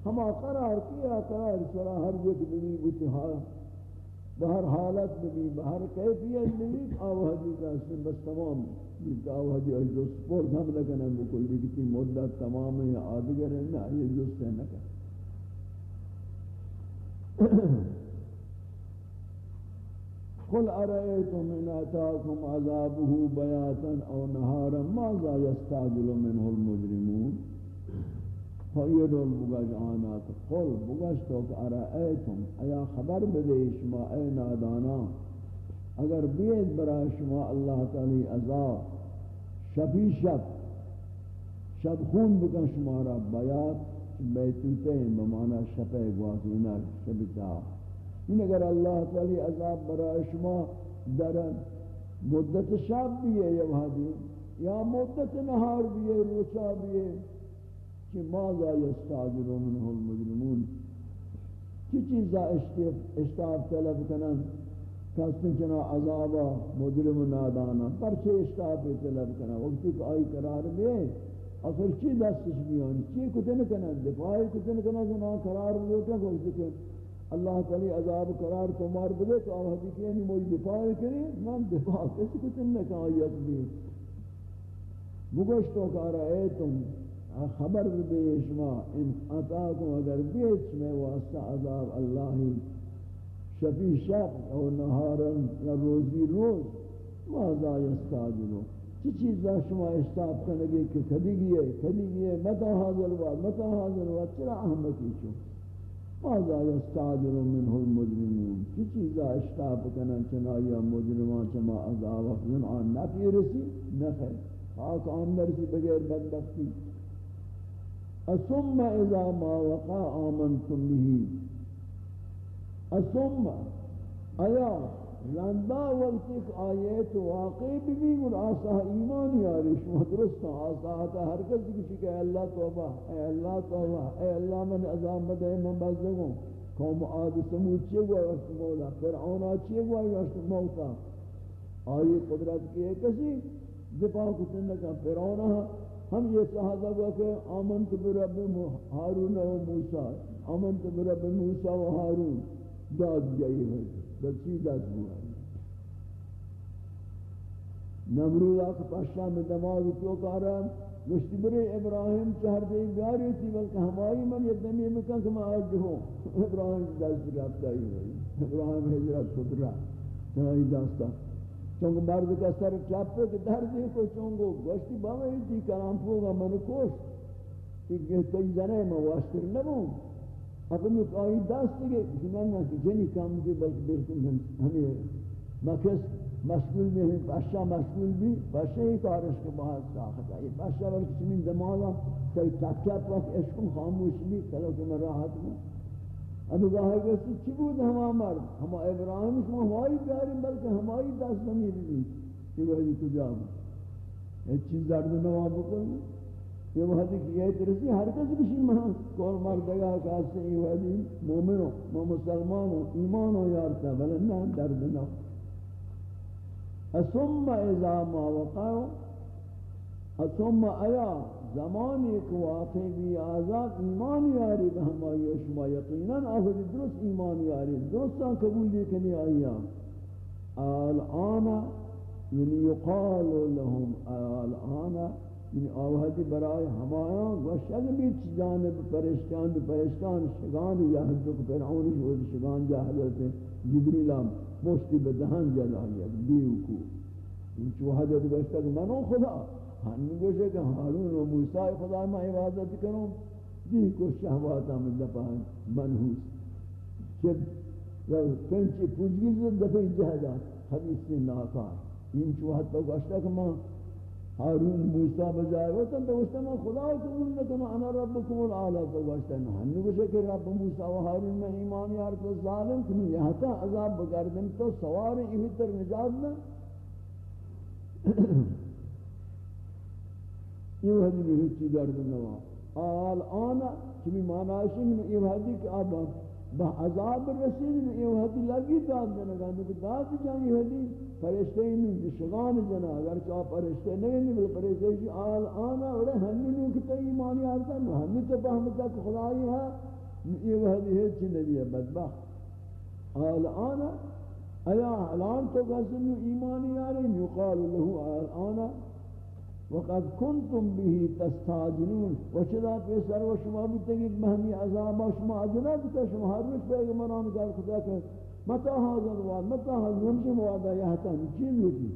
ہم قرار کیا قرار سرا ہر جت بھی بوتی بہر حالت بھی بہر کیفیت بھی آوہدی کا سن بس تمام یہ آوہدی ہے جو سپورٹ ہم لگنا بکل بھی کتی مدت تمام ہے آدگر ہے نا یہ جو سے نہ کر قل ارأيتم إن أتاكم عذابه بياتا أو نهارا ماذا يستعجل منه المجرمون؟ فيدل بغش آنات. قل بغش توك ارأيتم ايا خبر بدے شما اے نادانا؟ اگر بید برا شما اللہ تعالی عذاب، شفی شب شب خون بکن شما را بیات بیتوتے ہیں بمانا شپے گوازینا شبتا این اگر اللہ تعالی عذاب برای شما در مدت شب بھی ہے یہ وحدی یا مدت نهار بھی ہے روچا بھی ہے کہ ماذا یستعجل منه المجرمون؟ چی چیزا اشتاف طلب کنن کسن چنا عذابا مجرم نادانا. پرچے اشتاف طلب کنن وقتی کہ آئی قرار میں اصل چی دستش بیان چی کتن کنن دفاعی کتن کنن زنان قرار لوٹا وقتی کہ اللہ تعالی عذاب قرار تو مار دے تو آپ حدیث یعنی موئی دفاع کریں نام دفاع، کسی کو تم نے کہا یک بھی۔ مگوشتو کہا رہے تم خبر دے شما، ان اتاکم اگر بیت میں واسطہ عذاب اللہ شفی شب او نهارا یا روزی روز، ماذا یستاجلو چی چیز شما اشتاب کنگے کہ کدی گئے کدی گئے متا حاضر وقت متا حاضر وقت چرا احمقی چھو ماذا يستعجل منه المجرمون کی چیزا اشتاب کنن چنایا مجرمان چما عذاب اخذن آن نفی رسی نخیر خاک آن نرسی بغیر بدبختی. اثم اذا ما وقع آمنتم به. اثم آیا رندا وقت ایک آیت واقعی بھی گر آسا ایمان یاری شما درست آسا تا ہر کس کسی کہ اے اللہ توبہ، اے اللہ توبہ، اے اللہ من عذاب بدے، من بزدگوں قوم آد سمود چیئے گوئے وقت مولا؟ فرعون آد چیئے گوئے وقت موتا؟ آئی قدرت کی ہے کسی؟ دفاع کتن لکا فرعون ہم یہ سہازہ گوا کہ آمنت برب حارون و موسیٰ. آمنت برب موسیٰ و حارون داد جائی ہوئی۔ بچی داد ہوا نمرود آکھ پاشا میں دماغ تو کارا مشتی برے ابراہیم چہر دے بیاری تھی بلکہ ہماری من یہ دمی مکن کہ میں آج ہوں ابراہیم دست رابطہ ہی ہوئی ابراہیم حجرت خدرہ چنائی داستا چونکہ مرد کا سر چاپے کہ در دے کو چونگو گوشتی باوی تھی کلام پوگا من کوش کہ تئی جنے میں واشتر نبوں اپنی پایی دست دیگه. من نه که جنی کام دی بلکه بیرون من همین مکس مشغول به باشا مشغول بی باشا این کارش که باهاش ساخت ای باشا ولی چمین دمالا سر تک تک وقت عشق خاموش بی کلا که من راحت بو ابو ظاهر گفت چی بود؟ هما مرد. هما ابراهیم شما وای داریم بلکه همایی دست نمی بی که ولی تو جا بود هیچ چیز درد نوا بکنیم. یہ وحدی کی یہ ترسی ہر کس بشی مہاں کول مردگا کاسے یہ وحدی مومنوں مو مسلمانوں ایمانوں یارتا بلنہ درد نواب ثم اذا ما وقعوا ثم ایا، زمان ایک واقع بھی آزاد، ایمان یاری بہما یشما یقینا آخر درست ایمان یاری درستا قبول لیکنی آیا الان یعنی یقال لهم الان یعنی آوہدی برای ہمایاں گوشت بیت جانب پرشتان پرشتان، شگان یحضر فرعونی شگان جاہلت جبریل مشتی به دهن جلاید بیوکو این چو حضرت گوشتا کہ منو خدا ہنی گوشتا کہ حارون و موسیٰ خدا میں عبادت کروں دی کو شہواتا من دفع منحوس. چب پنچی پوچگی زد دفع جہدا حدیث سے ناکار. این چو حضرت گوشتا کہ من ہارون موسیٰ بجائے ہوتا تو اس میں خدا قبول نہ انا ربکم العالی تو واسطہ نہ ہن کہ رب موسیٰ و ہارون میں ایمان یار تو ظالم کہ یہاں تا عذاب بگردن تو سوار ہی تر نجات نہ یہ ہدی بھی چیز درد نہ آل آنا چمی معنی من یہ ہدی کہ اب با عذاب رسید یہ ہدی لگی داد دینا جنگا کہ داد جانی ہدی فرشتے نہیں شغان جنا اگر چا فرشتے نہیں نہیں بل فرشتے جی آل آنا اور ہنی نو کی تے ایمان یارتا نو ہنی تو فهمتا کہ خدای ہے یہ وحدی ہے چھ نبی ہے بدبخت. آل آنا ایا الان تو گزن ایمان یاری؟ یقال له آل آنا وقد كنتم به تستعجلون. وشدا پیسر و شما بودتے کہ مہمی عذاب شما عجلہ بتا شما ہر روز پیغمبران کا خدا کہ متى هذا الوعد؟ متى هذا يمشي وعدا يهتم چین لوٹی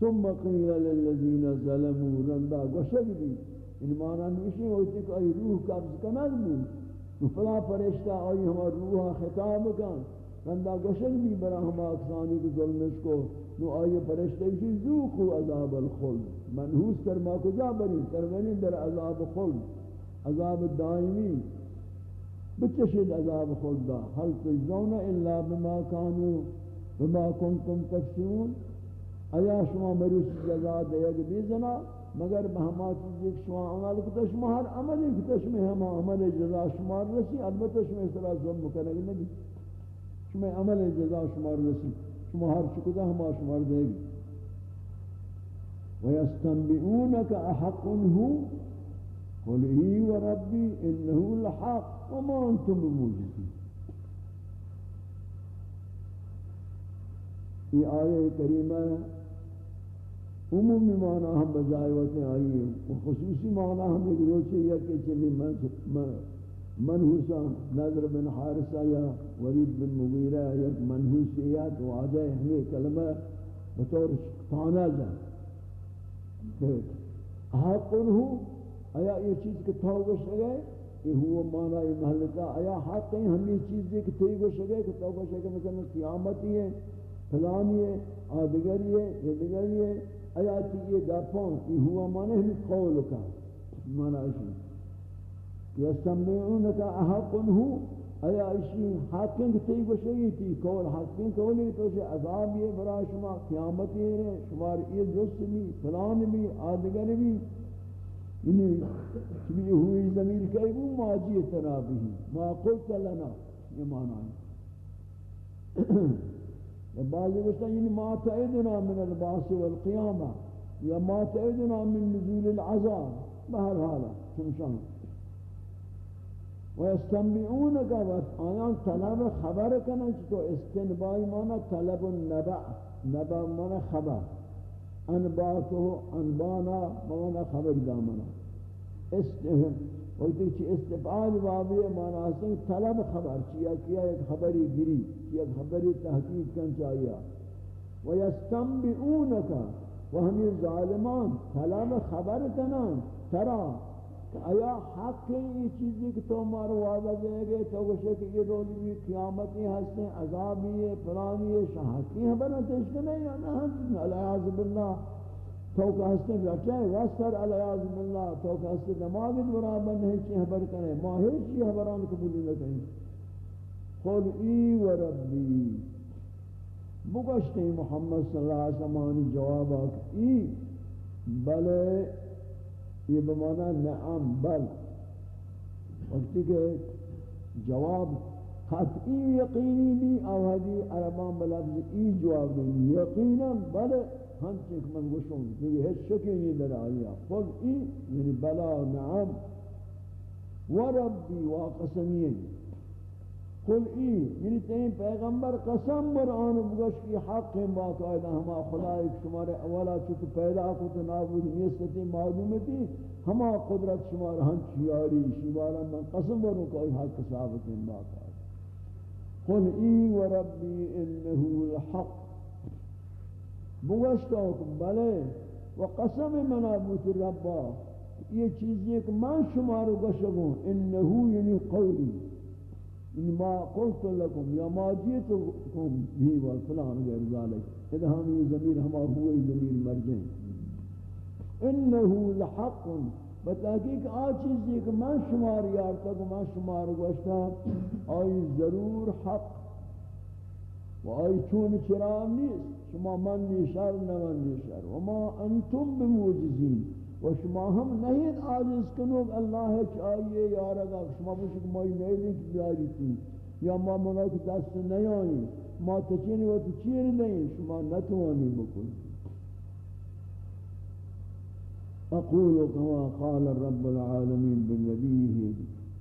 ثم قيل للذين ظلموا رندا گشگ بھی ان معنی نوشی ہوتی کہ ای روح قبض کنگ بود. فلا فرشتہ آئی ہما روح خطاب کن. رندا گشگ بھی برا ہما اکسانی کو ظلمش کو. نو آئی فرشتہ کسی ذوقو عذاب الخلد. منحوس کر ما کجا بری؟ ترونی در عذاب خلد. عذاب دائمی. بچشد عذاب خلدا هل تجزون الا بما كانوا بما كنتم تكسبون ایا شما مروس جزا دیگ بیزنا؟ مگر بہما چیز ایک شما عمل کتا شما ہر عمل کتا شما ہما عمل جزا شما رسی البتہ شما اس طرح ظلم کرنے نبی شما عمل جزا شما رسی شما ہر چکتا ہما شما دیگ وَيَسْتَنْبِئُونَكَ أَحَقٌ قل ہی و ربی انہو لحق وما انتم بموجزین یہ آیہ کریمہ عمومی معنی ہم بجائے ہوتے آئی ہیں خصوصی معنی ہم ایک روچے یا کہ چلی منحوسا نظر بن حارسہ یا ورید بن مغیرہ یا منحوسیات و آجائے ہمیں کلمہ بطور تانا جا۔ کہ حق انہو آیا یہ چیز کہ تو گوش گئے یہ ہوا مانا یہ محلتا آیا حق ہیں ہم یہ چیز دے کہ تو گوش گئے کہ تو گوش گئے مثلا قیامتی ہے، فلانی ہے آدگری ہے، یہ دگری ہے۔ آیا چیز یہ دفعون یہ ہوا مانا ہمیں قول کا۔ مانا اسی کہ استمعونکا احق ہو ایا اشی حاکم تی گوشی تی کول حاکم کولی تو سے عذاب یہ برا شما قیامت یہ ہے شمار یہ جس بھی فلان بھی آدگر بھی یعنی چبی ہوئی زمین کئی وہ ماجی ترابی ما قلت لنا. یہ معنی ہے. [COUGHS] بعضی گوشتا یعنی ما تعیدنا من الباس والقیامہ. یا ما تعیدنا من نزول العذاب. بہر حالا چمشان ويستنبئونك آیان طلب خبر کنن تو استنبائی مانا طلب النبع، نبع مانا خبر. انباتو انبانا مانا خبر دامنا استهم وقتی چی استفعال بابی مانا حسن طلب خبر. چیا کیا ایک خبری گری کیا خبری تحقیق کن چاہیا ويستنبئونك وہمی ظالمان طلب خبر کنن ترا آیا حق ہے یہ چیزی کہ تو مارو وعدہ دے گے تو گوشے کہ یہ رولی بھی قیامتی ہستے، عذابی ہے پرانی ہے شہاکی ہے، بنا تشکر نہیں ہاں، ہے نہ علیہ باللہ تو کہ ہستے رچے وستر علیہ باللہ تو کہ ہستے دماغت برابر نہیں چی حبر کرے ماہر چی حبران قبولی نہ کہیں قل ای و ربی۔ بگشتے محمد صلی اللہ علیہ وسلم جواب آکھ، ای، بلے یہ بمانا نعم، بل۔ وقتی کہ جواب قطعی یقینی بھی اوہدی عربان بلفظ ای جواب دیں یقینا بل ہم چک من گوشوں یہ ہے شکی نہیں در آیا۔ قل ای یعنی بلا، نعم۔ وربی وقسمیه قل ای یعنی تین پیغمبر قسم بر آن بگوش کی حق ہیں باقاعدہ ہما خدا ایک شمار اولا چکو پیدا کو تو نابود نیستی معلومتی ہما قدرت شمار ہن چیاری شمارا من قسم بروں کوئی حق ثابت ہیں باقاعدہ قل ای و ربی انہو الحق. بگوش تو بلے و قسم منابوت ربا. یہ چیزی کہ من شمارو گشگوں انہو یعنی قولی. ما قلت لكم يا ما جئتكم به والفلان غير ذلك. اذا هم ضمير ہما هو ضمير مرجع انه لحق. بتحقیق آ چیز کہ میں شمار یار تک میں شمار گوشتا آئی ضرور حق. و آئی چون چرام نیست. شما من نیشر نمن نیشر وما انتم بموجزین. و شما ہم نہیں عاجز کنوگ اللہ چاہیے یا رگا شما بشک مائی نیلی کی بیاری تھی یا ما مناک دست نیائی ما تچینی و تچیر نہیں شما نتوانی بکن أقول كما قال رب العالمين بالنبيه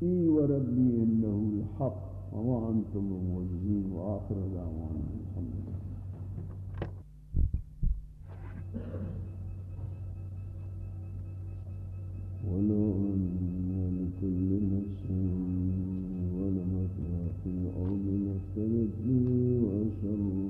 اي وربي انه الحق وما أنتم موجزين واخر دعوانا. ولو أن لكل نفس ظلمت ما في الأرض به وأسروا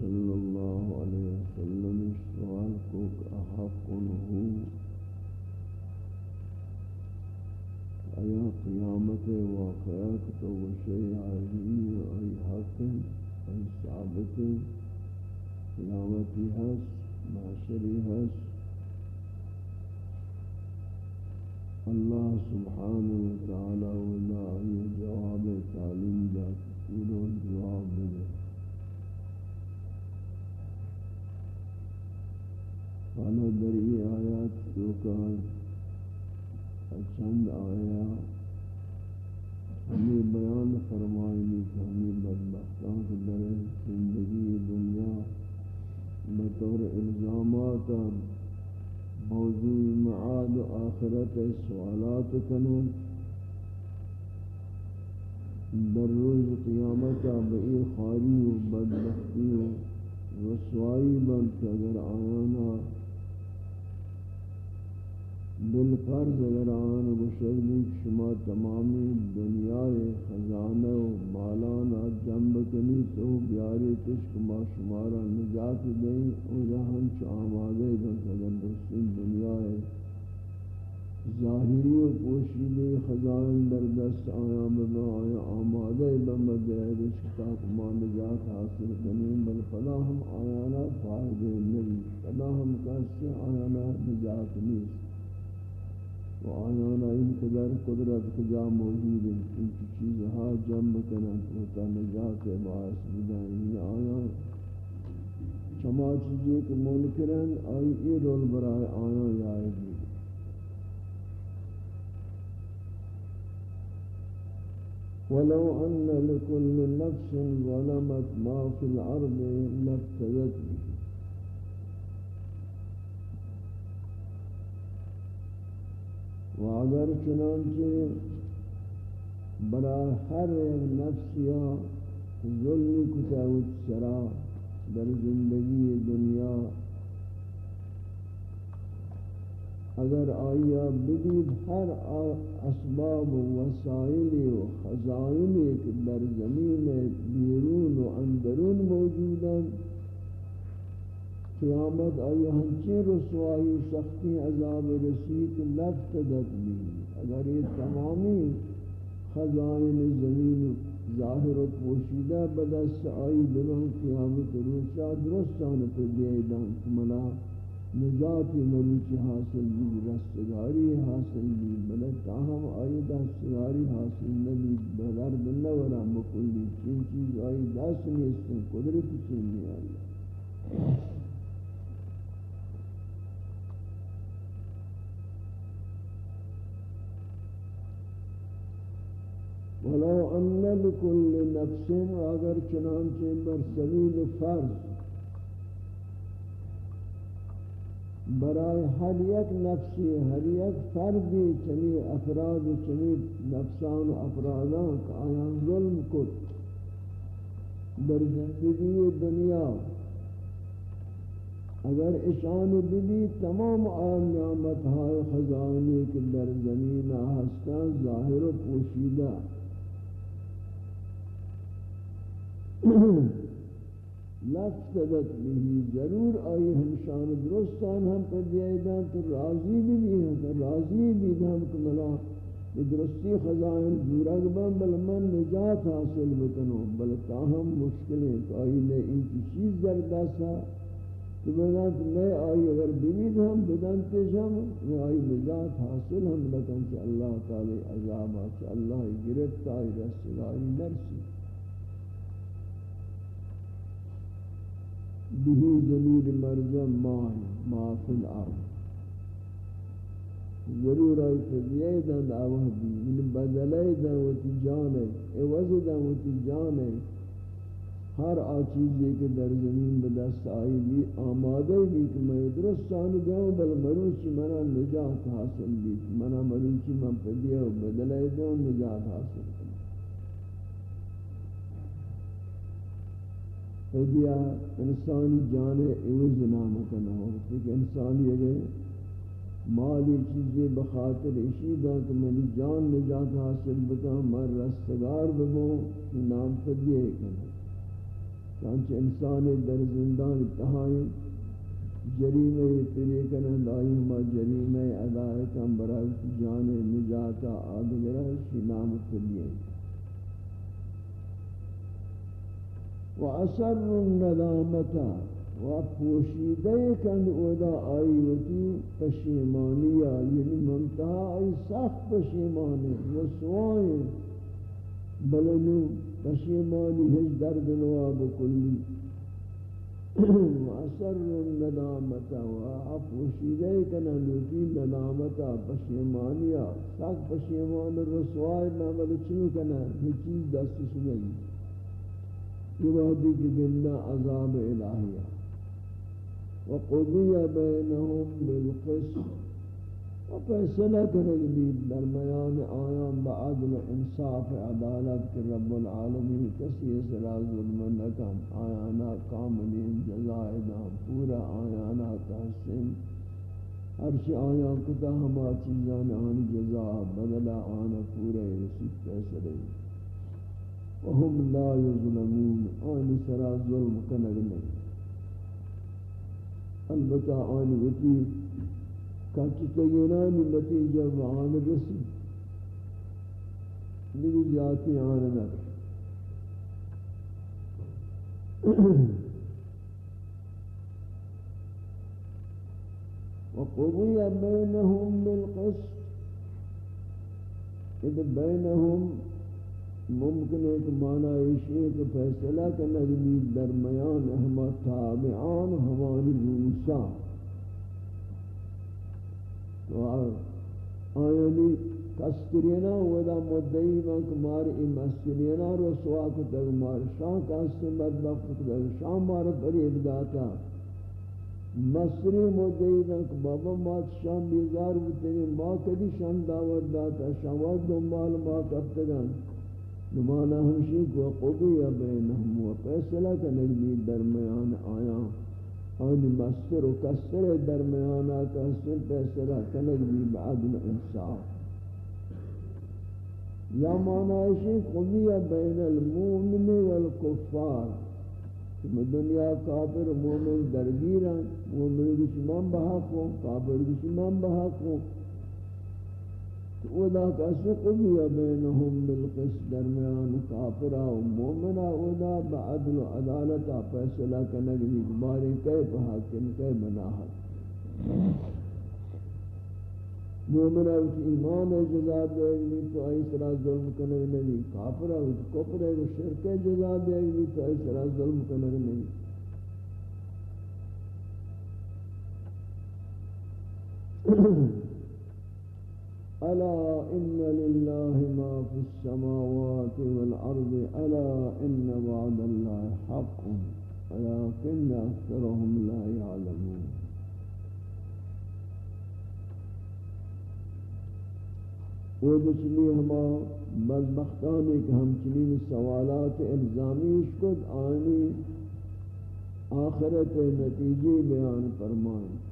صلى الله عليه وسلم سوال کو احق هو أي قیامت واقعات تو شيء عظیم أي حق أي ثابت قيامتي هست معشري هست الله سبحانه وتعالى ولا أي جواب تعليم ذات جواب ذات حالا در ای آیات تو کہا چند آیا ہمیں بیان فرمائنی کہ ہمیں بدبختان کے در زندگی دنیا بطور الزامات موضوع معاد و آخرت سوالات کنن در روز قیامت بئی خاری و بدبختی و رسوائی بند کہ اگر آیانا بالفرض اگر آن بشردی شما تمامی دنیای خزانہ و مالانا جنب کنی تو بیاری تشک ما شمارا نجات دیں اور رہن چو آمادے دن اگر درستی دنیای ظاہری و پوشیدی خزائن در دست آیا بنا آیا آمادے بمد رشک تاک ما نجات حاصل کنیم بل فلا ہم آیانا فائدے نبی، فلا ہم کسی آیانا نجات نیست۔ و آیانا این قدر قدرت کجا موجود ہے ان کی چیزها جمع کنن و تا نجات باعث بدن آیا چما چیزیں کہ منکرن آئی ای رول برائے آیا یائے گی ولو أن لكل نفس ظلمت ما في الأرض لافتدت به و اگر چنانچہ برا ہر نفسیا ظلم کتاوت سرا در زندگی دنیا اگر آیا بدید ہر اسباب و وسائل و خزائن در زمین بیرون و اندرون موجودند قیامت آئی ہنچی رسوائی سختی عذاب رسیت لفت دت بھی اگر یہ تمامی خزائن زمین ظاہر و پوشیدہ بدست آئی دلوں قیامت روچا درستان پر دیدان کملا نجاتی مروچی حاصل بھی رستگاری حاصل بھی بلے تاہم آئی دستگاری حاصل نبی بلر بلورا مکلی چین چیز آئی، دست نیستن، قدرت چین نہیں آئی۔ ولو ان لكل نفس، اگر چنانچہ بر سبیل فرض برای ہر یک نفسی، ہر یک فردی چنی افراد و چنی نفسان و افرادان کا آیان ظلم کت در زندگی دنیا، اگر اشان بھی تمام آن نعمت ہائے خزانی کے در زمین ہستان ظاہر و پوشیدہ لفتدت به ضرور آئی ہمشان درستان ہم پر دیدان تو راضی بھی بھی ہیں تو راضی بھی ہم کو ملا یہ درستی خزائن زورگ بن بل من نجات حاصل بکنو بل تاہم مشکلیں تو آئی نے ان کی چیز در دستا تو بنا تو میں آئی اگر بمید ہم بدن انتشم آئی نجات حاصل ہم لکن کہ اللہ تعالی عذابا کہ اللہ گرفت آئی رسلائی نرسی بہی زمیر مرجم ماہی ما فی الارض ضرور آئی فضیہ دن آوہ دی من بدلے دن و تی جانے عوض دن و تی جانے ہر آچیز آچیزی کے در زمین بدست آئی بھی آمادے بھی کہ میں درست سان دیوں بل مروچی منا نجات حاصل بھی منا مروچی من پدیا و بدلے دیوں نجات حاصل بھی پدیا انسانی جانے عوض نامت نہ ہو کہ انسانی اگر مالی چیزیں بخاطر اسی دا کہ میں جان نجات حاصل بتا مر رستگار بگو نام پدیا کرنا چانچہ انسان در زندان تہائیں، جریمہ پلی کنند آئی ما جریمہ ادائے کم برای جان نجات آدگرہ شی نام کلیے و اثر الندامتا و پوشیدے کند اودا آئی وتی پشیمانیا یعنی منتہا آئی سخت پشیمانی رسوائیں بلنو پشیمانی ہج درد نواب کلی واثر الندامتا و افوشیدے کنا لوتی ندامتا پشیمانیا ساک پشیمان رسوائی نامل چنو کنا یہ چیز دست سنگی یہ کی گندہ عذاب الہیہ وقضی بینہم بالقسم و فیصلہ کرنے بھی درمیان آیان بعدل انصاف عدالت کے رب العالمین کسی سرا ظلم نکم آیانا کاملین جزائدہ پورا آیانا تحسن ہرچی آیان کتا ہما چیزان آن جزا بدلا آن پورا رسید فیصلے۔ وهم لا يظلمون. آن سرا ظلم کنگ نہیں. البتہ آن وطی کچھ تگینانی نتیجہ وعان رسی. لیکن جاتی آن نر [CLEARS THROAT] وقضی بینہم بالقسط. اذا بینہم ممکن ہے کہ معنی ایشی کہ فیصلہ کرنا درمیان احمد تابعان ہمانی روسان آیانی کسترینا ودا مدعی من کمار ای مسجرینا رسوا کو تک مار شان کاستن بدبخت کو تک شان مار فریب داتا مصری مدعی من بابا مات شان بیزار بتنی ما کدی شان دعوت داتا شان وقت دنبال ما کبتدن نمانا ہمشی کو قضی بینہم و فیصلہ کنگی درمیان آیاں آن مستر و کسر درمیانا کسر پیسرہ کنگ بھی بعدل انصاف. یا مانا معنی قضیہ بین المومن والکفار دنیا کافر مومن درگیرن. مومن دشمن بحق ہوں کافر دشمن بحق ہوں ودا کسی قضی بینہم بالقسط درمیان کافرہ و مومنہ، ودا بعدل و عدالتہ فیصلہ کنگ بھی باری کیف حاکم کیف مناحت۔ مومنہ وچ ایمان جزا دے گی، تو آئی سرا ظلم کنگ نہیں، کافرہ وچ کفر و شرک جزا دے گی، تو آئی سرا ظلم کنگ نہیں۔ [CLEARS THROAT] ألا إن لله ما في السماوات والأرض، ألا إن وعد الله حق، ولكن أكثرهم لا يعلمون. وہ دچلی ہما بدبختانی کہ ہم چنین سوالات الزامیش کد آنی آخرت نتیجے بیان فرمائیں۔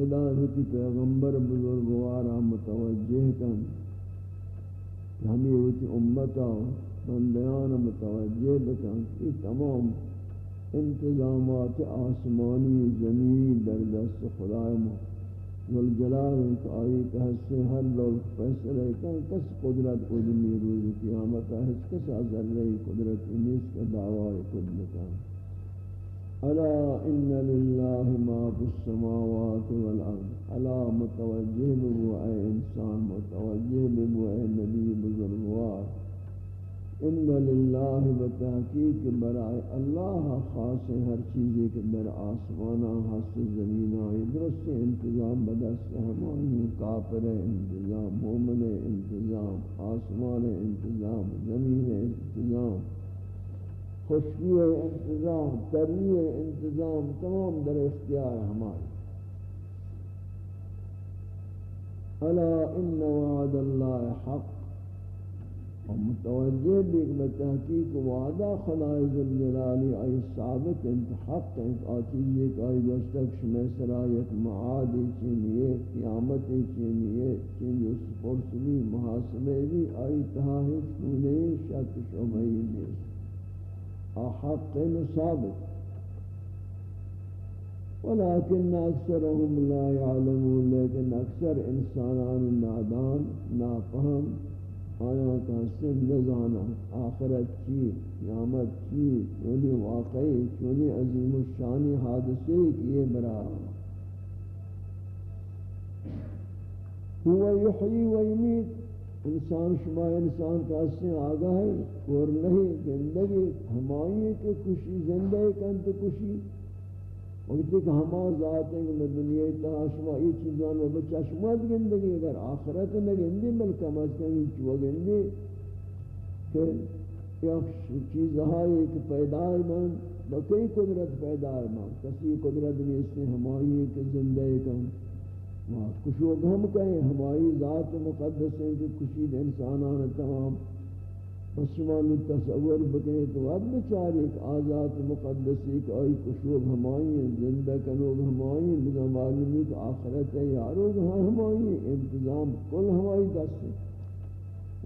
ہدایتی پیغمبر بزرگوارا متوجہ کن۔ یعنی ہمیں ہوتی امتا بندیان متوجہ بکن یہ تمام انتظامات آسمانی زمینی در دست خدای والجلال انت آئی کہ حصے ہر لوگ فیصلہ کن، کس قدرت قدمی روز قیامت ہے کس ازر رہی قدرت انیس کا دعوی قدرت الا ان للہ ما فی السماوات والارض الا متوجہ بو اے انسان متوجہ بو اے نبی بزرگوار ان للہ بتحقیق برائے اللہ خاص ہر چیز کے در آسمانہ، ہست زمین آئی، درست انتظام بدست ہمانی، کافر انتظام، مومن انتظام، آسمان انتظام، زمین انتظام. خوشی انتظام تری انتظام تمام در اختیار ہمارے الا ان وعد اللہ حق۔ متوجہ بھی کہ بتحقیق وعدہ خدای ذوالجلالی ای ثابت انت حق انت آچیز ایک آئی گوشتک شمی سرا یک معادی چینیے قیامت چینیے چین جو سپرسلی محاسبے بھی آئی تہاہی سونے شک شمی نیس احق ثابت. ولكن اکثرهم لا يعلمون لیکن اکثر انسانان نادان نافهم آیا کا سب نزانا آخرت چی، قیامت چی، چونی واقعی، چونی عظیم الشانی حادثے کیے برا. ہوا یحیی و یمیت انسان شما انسان کا سے آگاہ ہے اور نہیں زندگی ہمائی کے خوشی زندگی کنت خوشی وقتی کہ ہما ذات ہیں کہ دنیا اتنا شما یہ چیزان میں بچہ شما گندگی اگر آخرت نہ گندی بلکہ مجھے چوہ گندی کہ یک چیز ہائی کہ پیدای من بکی قدرت پیدای من کسی قدرت نہیں اس نے ہمائی کہ زندگی کن ہاں، کشوگ ہم کہیں ہمائی ذات مقدس ہیں کہ کشید انسانان تمام۔ مسلمان تصور بکنے تو اب بچار ایک آزاد مقدسی کہ آئی کشوب ہمائی زندہ کنوگ ہمائی بنا معلومی کہ آخرت ہے یاروگ ہاں ہمائی انتظام کل ہمائی دست ہے۔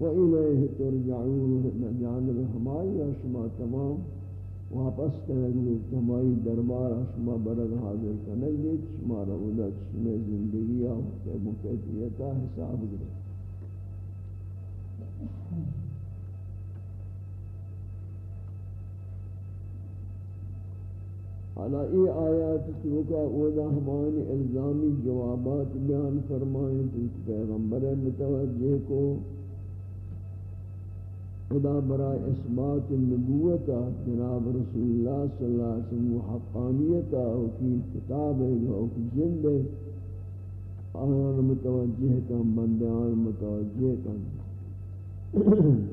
وَإِلَيْهِ تُرْجَعُونَ، جانب ہمائی اشما تمام۔ واپس کرنے ہمائی دربار اشما برگ حاضر کرنے شما رہودہ شما زندگی آؤ مکیتیتا حساب گرے حالا ای آیات چوکا اودا ہمانی الزامی جوابات بیان فرمائیں تو پیغمبر متوجہ کو خدا برای اثبات النبوتا جناب رسول اللہ صلی اللہ علیہ وسلم حقانیتا أو کی کتاب أو جند ہے آیان متوجہ کن بندیان متوجہ کن. [CLEARS THROAT]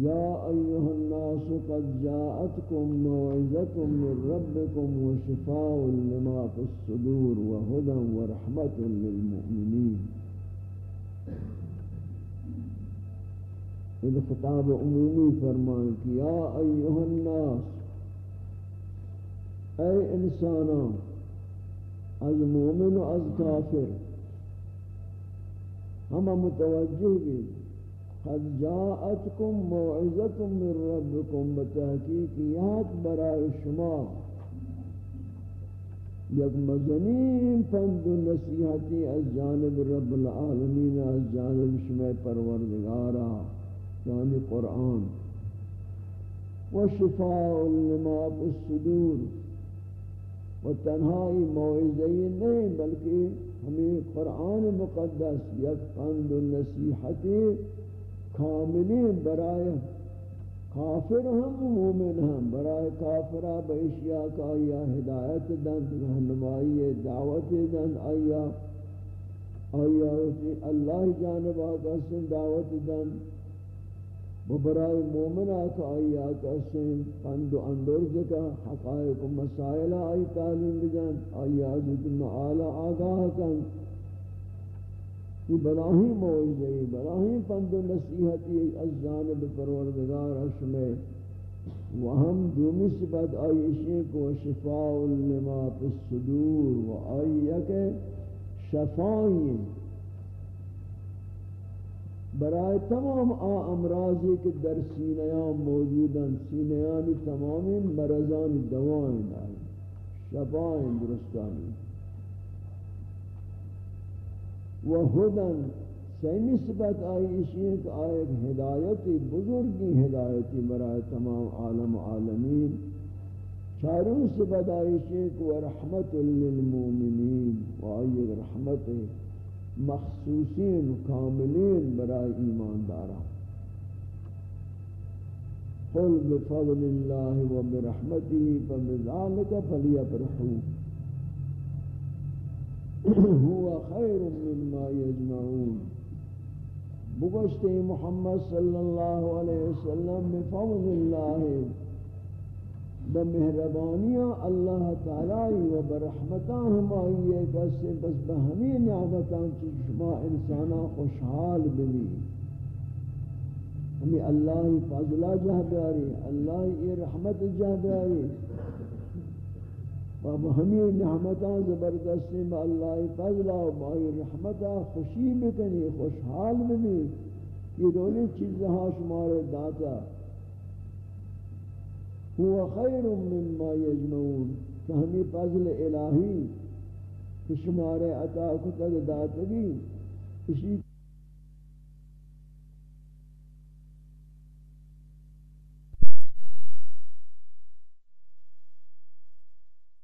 يا أيها الناس قد جاءتكم موعظة من ربكم وشفاء لما في الصدور وهدى ورحمة للمؤمنين [CLEARS THROAT] إذا خطاب عمومي فرمان يا أيها الناس أي إنسانا از مؤمن و از کافر ہم متوجہ بھی قد جاءتكم موعظة من ربكم بتحقیق یاد برای شما، یک مزنین فند و نصیحتی از جانب رب العالمین، از جانب شما پروردگارا۔ یعنی قرآن و شفاء لما بالصدور و تنہائی موعظی نہیں بلکہ ہمیں قرآن مقدس یک فند و کاملی برائے کافر ہم مومن ہم، برائے کافرہ بشیا کا آیا ہدایت دن، رہنمائی دعوت دن، آیا آیا، اللہ جانب آقا سن دعوت دن وہ برائے مومن آقا آیا کا سن پند و اندرز کا حقائق و مسائل آئی تعلیم دن آیا جد معالی آگاہ کن. یہ بلاہی موعظی بلاہی پند و نصیحتی از جانب پروردگار اشمے وہم دومی صفت آئیشی کو شفاء لما فی الصدور و آئیہ کے شفائی برای تمام آ امراضی کے در سینیان موجودن سینیانی تمامی مرضان دوائیں آئی شفائیں درستانی. و ہدن سی نسبت آئی اسی ہے کہ آئے ہدایتی بزرگی ہدایتی برای تمام عالم عالمین. چاروں صفت سے بدائی شیخ و رحمت للمومنین و آئی رحمت مخصوصین کاملین برای ایماندارا قل بفضل اللہ و برحمتی فبذالک فلیفرحو [CLEARS THROAT] هو خیر مما یجمعون. بگشت محمد صلی اللہ علیہ وسلم بفضل اللہ بمہربانی اللہ تعالی و برحمتہ ہم آئیے کسے بس بہمی نعمتان چی شما انسانا خوشحال بلی ہمیں اللہ فضلہ جہ بیاری، اللہ یہ رحمت جہ بیاری۔ و ہمیں نعمتان زبردستی با اللہ فضلہ و با رحمتہ خوشی بکنی، خوشحال بلی یہ دونی چیزہا شمار داتا۔ هو خیر مما یجمعون. کہ ہمیں فضل الہی کہ شمارے عطا کو تک داتگی اسی